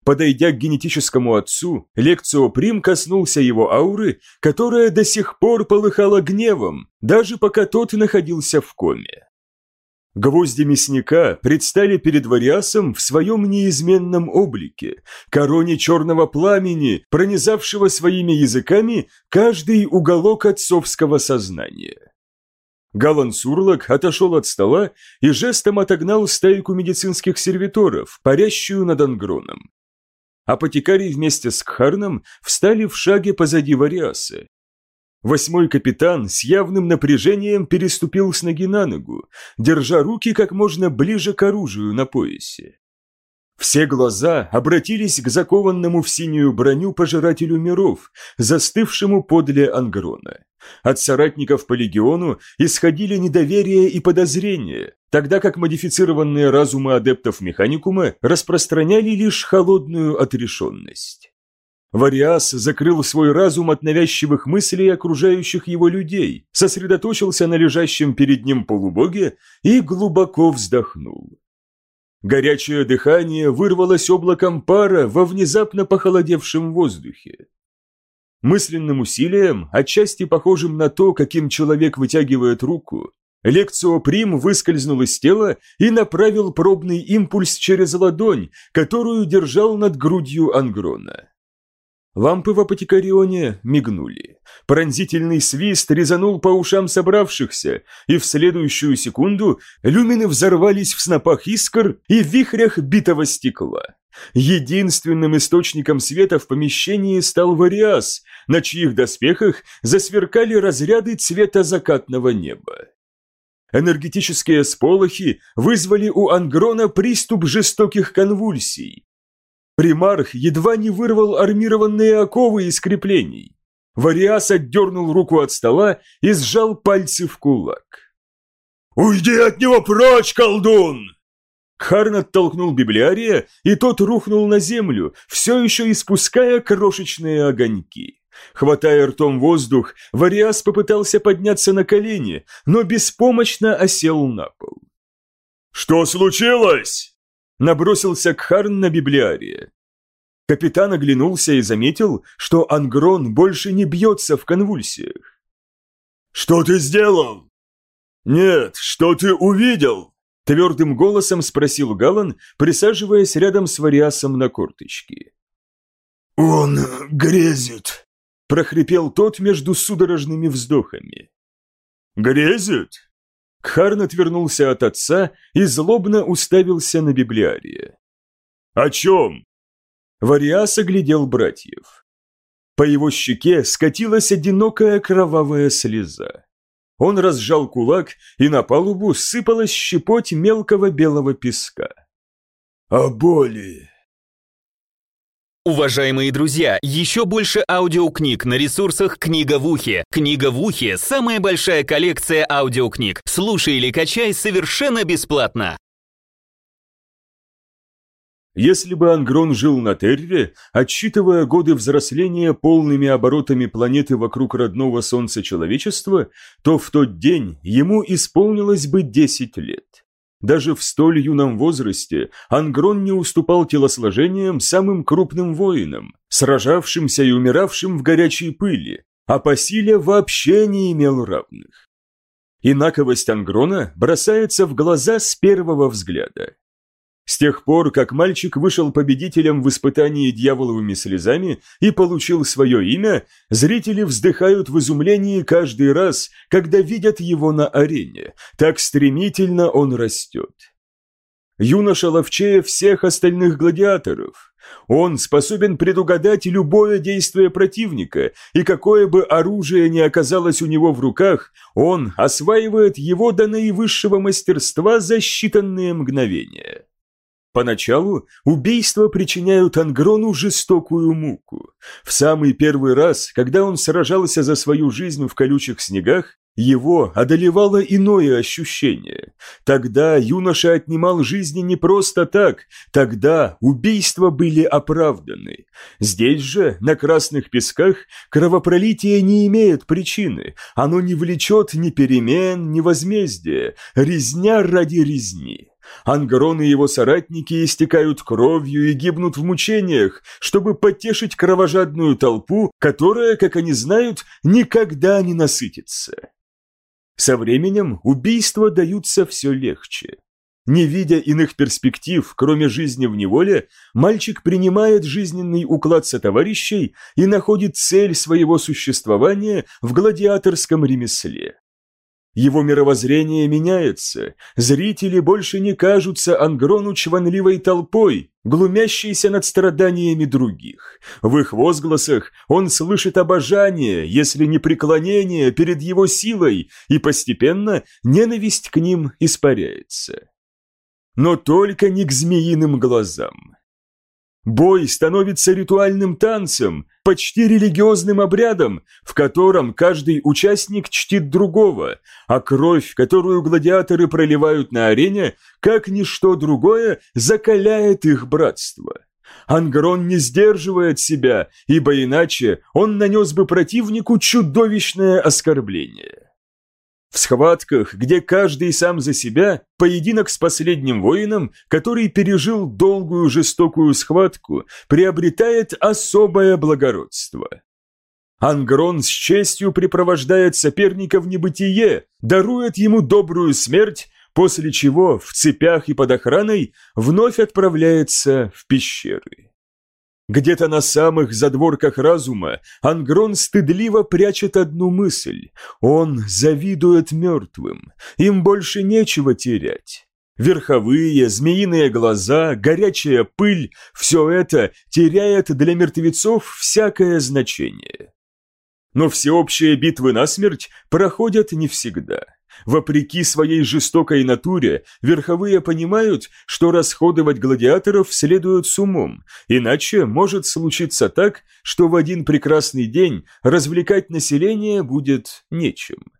Подойдя к генетическому отцу, Лекцио Прим коснулся его ауры, которая до сих пор полыхала гневом, даже пока тот находился в коме. Гвозди мясника предстали перед Вариасом в своем неизменном облике, короне черного пламени, пронизавшего своими языками каждый уголок отцовского сознания. Галан Сурлок отошел от стола и жестом отогнал стайку медицинских сервиторов, парящую над Ангроном. Апотекарий вместе с Кхарном встали в шаге позади Вариаса. Восьмой капитан с явным напряжением переступил с ноги на ногу, держа руки как можно ближе к оружию на поясе. Все глаза обратились к закованному в синюю броню пожирателю миров, застывшему подле Ангрона. От соратников по легиону исходили недоверие и подозрения, тогда как модифицированные разумы адептов механикума распространяли лишь холодную отрешенность. Вариас закрыл свой разум от навязчивых мыслей окружающих его людей, сосредоточился на лежащем перед ним полубоге и глубоко вздохнул. Горячее дыхание вырвалось облаком пара во внезапно похолодевшем воздухе. Мысленным усилием, отчасти похожим на то, каким человек вытягивает руку, Лекцио Прим выскользнул из тела и направил пробный импульс через ладонь, которую держал над грудью Ангрона. Лампы в апотекарионе мигнули. Пронзительный свист резанул по ушам собравшихся, и в следующую секунду люмины взорвались в снопах искр и вихрях битого стекла. Единственным источником света в помещении стал Вариас, на чьих доспехах засверкали разряды цвета закатного неба. Энергетические сполохи вызвали у Ангрона приступ жестоких конвульсий, Примарх едва не вырвал армированные оковы из креплений. Вариас отдернул руку от стола и сжал пальцы в кулак. «Уйди от него прочь, колдун!» Харн оттолкнул библиария, и тот рухнул на землю, все еще испуская крошечные огоньки. Хватая ртом воздух, Вариас попытался подняться на колени, но беспомощно осел на пол. «Что случилось?» Набросился Кхарн на библиария. Капитан оглянулся и заметил, что Ангрон больше не бьется в конвульсиях. «Что ты сделал?» «Нет, что ты увидел?» Твердым голосом спросил Галан, присаживаясь рядом с Вариасом на корточки. «Он грезит», – прохрипел тот между судорожными вздохами. «Грезит?» Кхарн отвернулся от отца и злобно уставился на библиария. «О чем?» Вариас оглядел братьев. По его щеке скатилась одинокая кровавая слеза. Он разжал кулак, и на палубу сыпалась щепоть мелкого белого песка. «О боли!» Уважаемые друзья, еще больше аудиокниг на ресурсах «Книга в ухе». «Книга в ухе» — самая большая коллекция аудиокниг. Слушай или качай совершенно бесплатно. Если бы Ангрон жил на Терре, отсчитывая годы взросления полными оборотами планеты вокруг родного Солнца человечества, то в тот день ему исполнилось бы 10 лет. Даже в столь юном возрасте Ангрон не уступал телосложением самым крупным воинам, сражавшимся и умиравшим в горячей пыли, а по силе вообще не имел равных. Инаковость Ангрона бросается в глаза с первого взгляда. С тех пор, как мальчик вышел победителем в испытании дьяволовыми слезами и получил свое имя, зрители вздыхают в изумлении каждый раз, когда видят его на арене. Так стремительно он растет. Юноша ловчее всех остальных гладиаторов. Он способен предугадать любое действие противника, и какое бы оружие ни оказалось у него в руках, он осваивает его до наивысшего мастерства за считанные мгновения. Поначалу убийства причиняют Ангрону жестокую муку. В самый первый раз, когда он сражался за свою жизнь в колючих снегах, его одолевало иное ощущение. Тогда юноша отнимал жизни не просто так, тогда убийства были оправданы. Здесь же, на красных песках, кровопролитие не имеет причины, оно не влечет ни перемен, ни возмездия, резня ради резни. Ангрон и его соратники истекают кровью и гибнут в мучениях, чтобы потешить кровожадную толпу, которая, как они знают, никогда не насытится. Со временем убийства даются все легче. Не видя иных перспектив, кроме жизни в неволе, мальчик принимает жизненный уклад сотоварищей и находит цель своего существования в гладиаторском ремесле. Его мировоззрение меняется, зрители больше не кажутся Ангрону чванливой толпой, глумящейся над страданиями других. В их возгласах он слышит обожание, если не преклонение перед его силой, и постепенно ненависть к ним испаряется. Но только не к змеиным глазам. Бой становится ритуальным танцем, почти религиозным обрядом, в котором каждый участник чтит другого, а кровь, которую гладиаторы проливают на арене, как ничто другое, закаляет их братство. Ангрон не сдерживает себя, ибо иначе он нанес бы противнику чудовищное оскорбление. В схватках, где каждый сам за себя, поединок с последним воином, который пережил долгую жестокую схватку, приобретает особое благородство. Ангрон с честью припровождает соперника в небытие, дарует ему добрую смерть, после чего в цепях и под охраной вновь отправляется в пещеры. Где-то на самых задворках разума Ангрон стыдливо прячет одну мысль. Он завидует мертвым. Им больше нечего терять. Верховые, змеиные глаза, горячая пыль – все это теряет для мертвецов всякое значение. Но всеобщие битвы насмерть проходят не всегда. Вопреки своей жестокой натуре, верховые понимают, что расходовать гладиаторов следует с умом, иначе может случиться так, что в один прекрасный день развлекать население будет нечем.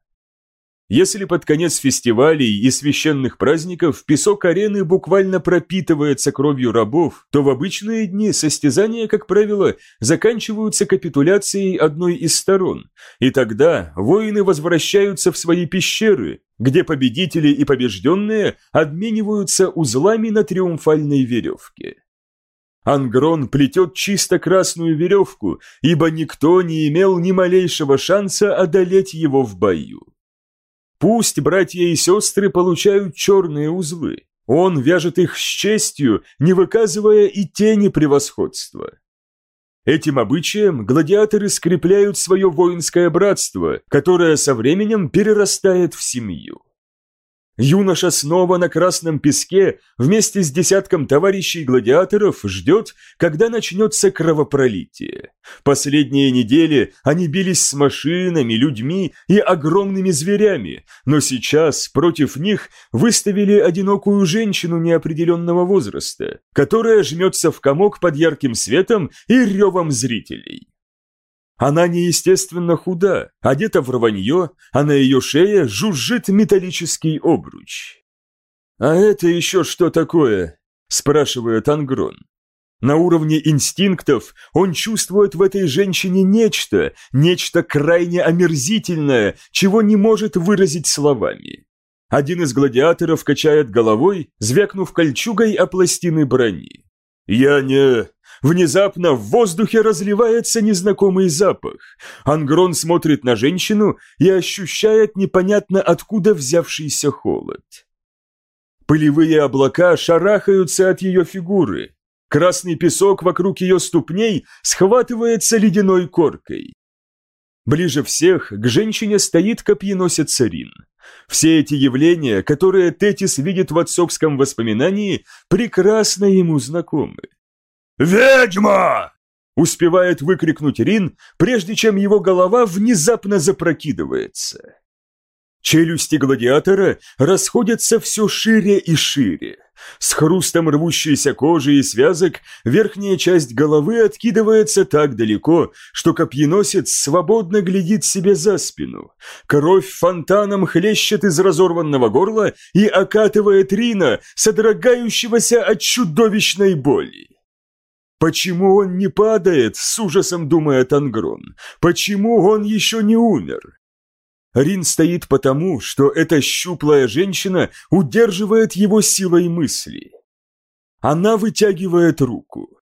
Если под конец фестивалей и священных праздников песок арены буквально пропитывается кровью рабов, то в обычные дни состязания, как правило, заканчиваются капитуляцией одной из сторон, и тогда воины возвращаются в свои пещеры, где победители и побежденные обмениваются узлами на триумфальной веревке. Ангрон плетет чисто красную веревку, ибо никто не имел ни малейшего шанса одолеть его в бою. Пусть братья и сестры получают черные узлы. Он вяжет их с честью, не выказывая и тени превосходства. Этим обычаем гладиаторы скрепляют свое воинское братство, которое со временем перерастает в семью. Юноша снова на красном песке вместе с десятком товарищей-гладиаторов ждет, когда начнется кровопролитие. Последние недели они бились с машинами, людьми и огромными зверями, но сейчас против них выставили одинокую женщину неопределенного возраста, которая жмется в комок под ярким светом и ревом зрителей. Она неестественно худа, одета в рванье, а на ее шее жужжит металлический обруч. «А это еще что такое?» – спрашивает Ангрон. На уровне инстинктов он чувствует в этой женщине нечто, нечто крайне омерзительное, чего не может выразить словами. Один из гладиаторов качает головой, звякнув кольчугой о пластины брони. «Я не...» Внезапно в воздухе разливается незнакомый запах. Ангрон смотрит на женщину и ощущает непонятно откуда взявшийся холод. Пылевые облака шарахаются от ее фигуры. Красный песок вокруг ее ступней схватывается ледяной коркой. Ближе всех к женщине стоит копьеносец Рин. Все эти явления, которые Тетис видит в отцовском воспоминании, прекрасно ему знакомы. «Ведьма!» – успевает выкрикнуть Рин, прежде чем его голова внезапно запрокидывается. Челюсти гладиатора расходятся все шире и шире. С хрустом рвущейся кожи и связок верхняя часть головы откидывается так далеко, что копьеносец свободно глядит себе за спину. Кровь фонтаном хлещет из разорванного горла и окатывает Рина, содрогающегося от чудовищной боли. Почему он не падает, с ужасом думает Ангрон? Почему он еще не умер? Рин стоит потому, что эта щуплая женщина удерживает его силой мысли. Она вытягивает руку.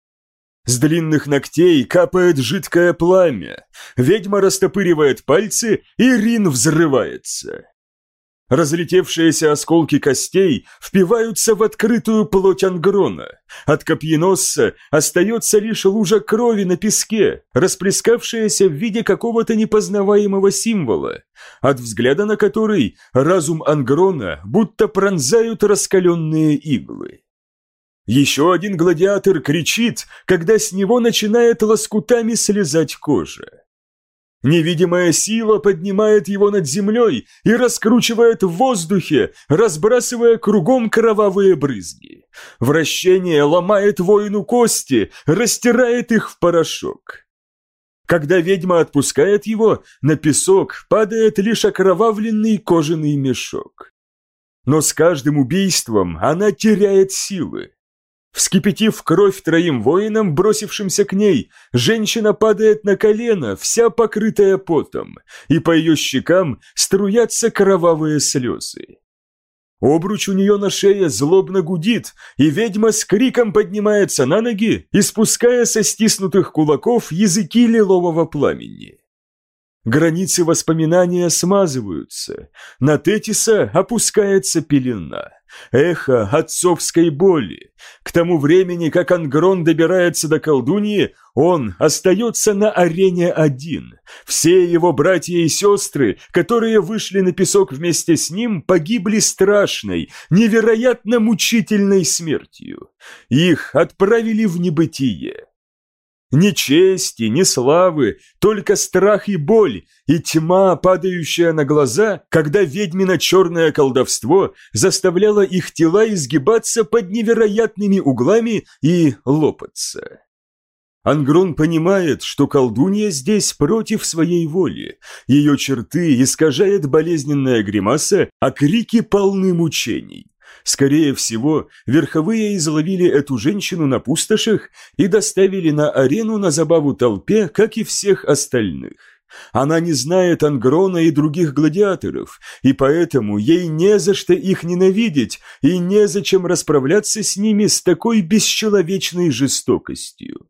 С длинных ногтей капает жидкое пламя. Ведьма растопыривает пальцы, и Рин взрывается. Разлетевшиеся осколки костей впиваются в открытую плоть ангрона. От копьеносца остается лишь лужа крови на песке, расплескавшаяся в виде какого-то непознаваемого символа, от взгляда на который разум ангрона будто пронзают раскаленные иглы. Еще один гладиатор кричит, когда с него начинает лоскутами слезать кожа. Невидимая сила поднимает его над землей и раскручивает в воздухе, разбрасывая кругом кровавые брызги. Вращение ломает воину кости, растирает их в порошок. Когда ведьма отпускает его, на песок падает лишь окровавленный кожаный мешок. Но с каждым убийством она теряет силы. Вскипятив кровь троим воинам, бросившимся к ней, женщина падает на колено, вся покрытая потом, и по ее щекам струятся кровавые слезы. Обруч у нее на шее злобно гудит, и ведьма с криком поднимается на ноги, испуская со стиснутых кулаков языки лилового пламени. Границы воспоминания смазываются, на Тетиса опускается пелена эхо отцовской боли. К тому времени, как Ангрон добирается до колдуньи, он остается на арене один. Все его братья и сестры, которые вышли на песок вместе с ним, погибли страшной, невероятно мучительной смертью. Их отправили в небытие. Ни чести, ни славы, только страх и боль, и тьма, падающая на глаза, когда ведьмино черное колдовство заставляло их тела изгибаться под невероятными углами и лопаться. Ангрон понимает, что колдунья здесь против своей воли. Ее черты искажает болезненная гримаса, а крики полны мучений. Скорее всего, верховые изловили эту женщину на пустошах и доставили на арену на забаву толпе, как и всех остальных. Она не знает Ангрона и других гладиаторов, и поэтому ей не за что их ненавидеть и незачем расправляться с ними с такой бесчеловечной жестокостью.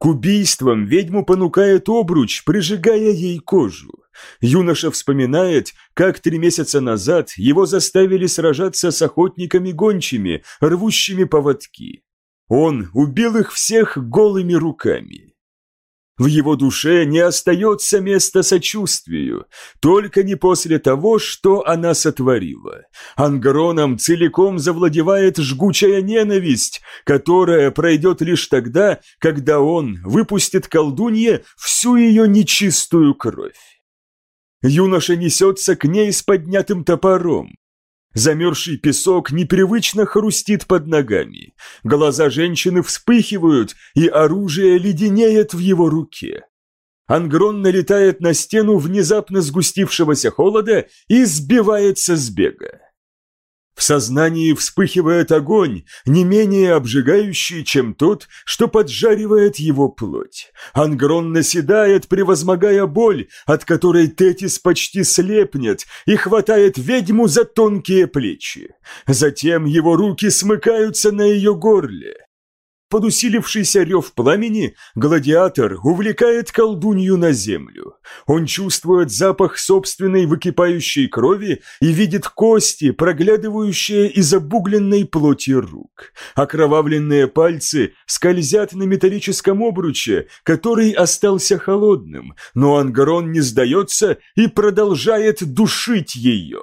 К убийствам ведьму понукает обруч, прижигая ей кожу. Юноша вспоминает, как три месяца назад его заставили сражаться с охотниками-гончими, рвущими поводки. Он убил их всех голыми руками. В его душе не остается места сочувствию, только не после того, что она сотворила. Ангроном целиком завладевает жгучая ненависть, которая пройдет лишь тогда, когда он выпустит колдунье всю ее нечистую кровь. Юноша несется к ней с поднятым топором. Замерзший песок непривычно хрустит под ногами. Глаза женщины вспыхивают, и оружие леденеет в его руке. Ангрон налетает на стену внезапно сгустившегося холода и сбивается с бега. В сознании вспыхивает огонь, не менее обжигающий, чем тот, что поджаривает его плоть. Ангрон наседает, превозмогая боль, от которой Тетис почти слепнет и хватает ведьму за тонкие плечи. Затем его руки смыкаются на ее горле. Под усилившийся рев пламени гладиатор увлекает колдунью на землю. Он чувствует запах собственной выкипающей крови и видит кости, проглядывающие из обугленной плоти рук. Окровавленные пальцы скользят на металлическом обруче, который остался холодным, но Ангарон не сдается и продолжает душить ее.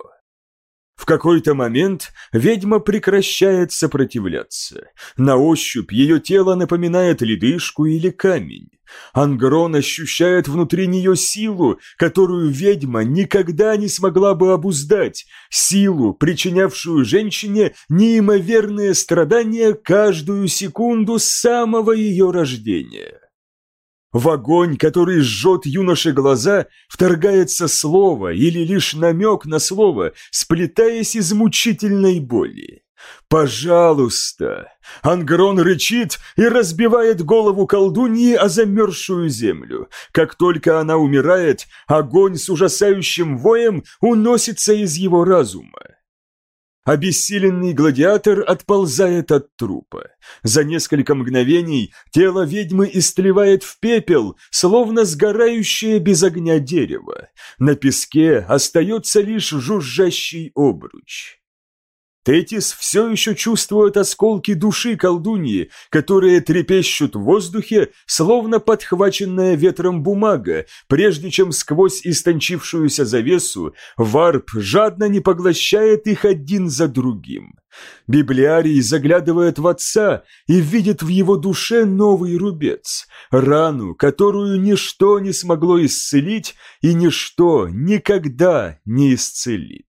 В какой-то момент ведьма прекращает сопротивляться. На ощупь ее тело напоминает ледышку или камень. Ангрон ощущает внутри нее силу, которую ведьма никогда не смогла бы обуздать, силу, причинявшую женщине неимоверные страдания каждую секунду с самого ее рождения. В огонь, который жжет юноше глаза, вторгается слово или лишь намек на слово, сплетаясь из мучительной боли. «Пожалуйста!» Ангрон рычит и разбивает голову колдуньи о замерзшую землю. Как только она умирает, огонь с ужасающим воем уносится из его разума. Обессиленный гладиатор отползает от трупа. За несколько мгновений тело ведьмы истлевает в пепел, словно сгорающее без огня дерево. На песке остается лишь жужжащий обруч. Тетис все еще чувствует осколки души колдуньи, которые трепещут в воздухе, словно подхваченная ветром бумага, прежде чем сквозь истончившуюся завесу варп жадно не поглощает их один за другим. Библиарий заглядывает в отца и видит в его душе новый рубец, рану, которую ничто не смогло исцелить и ничто никогда не исцелит.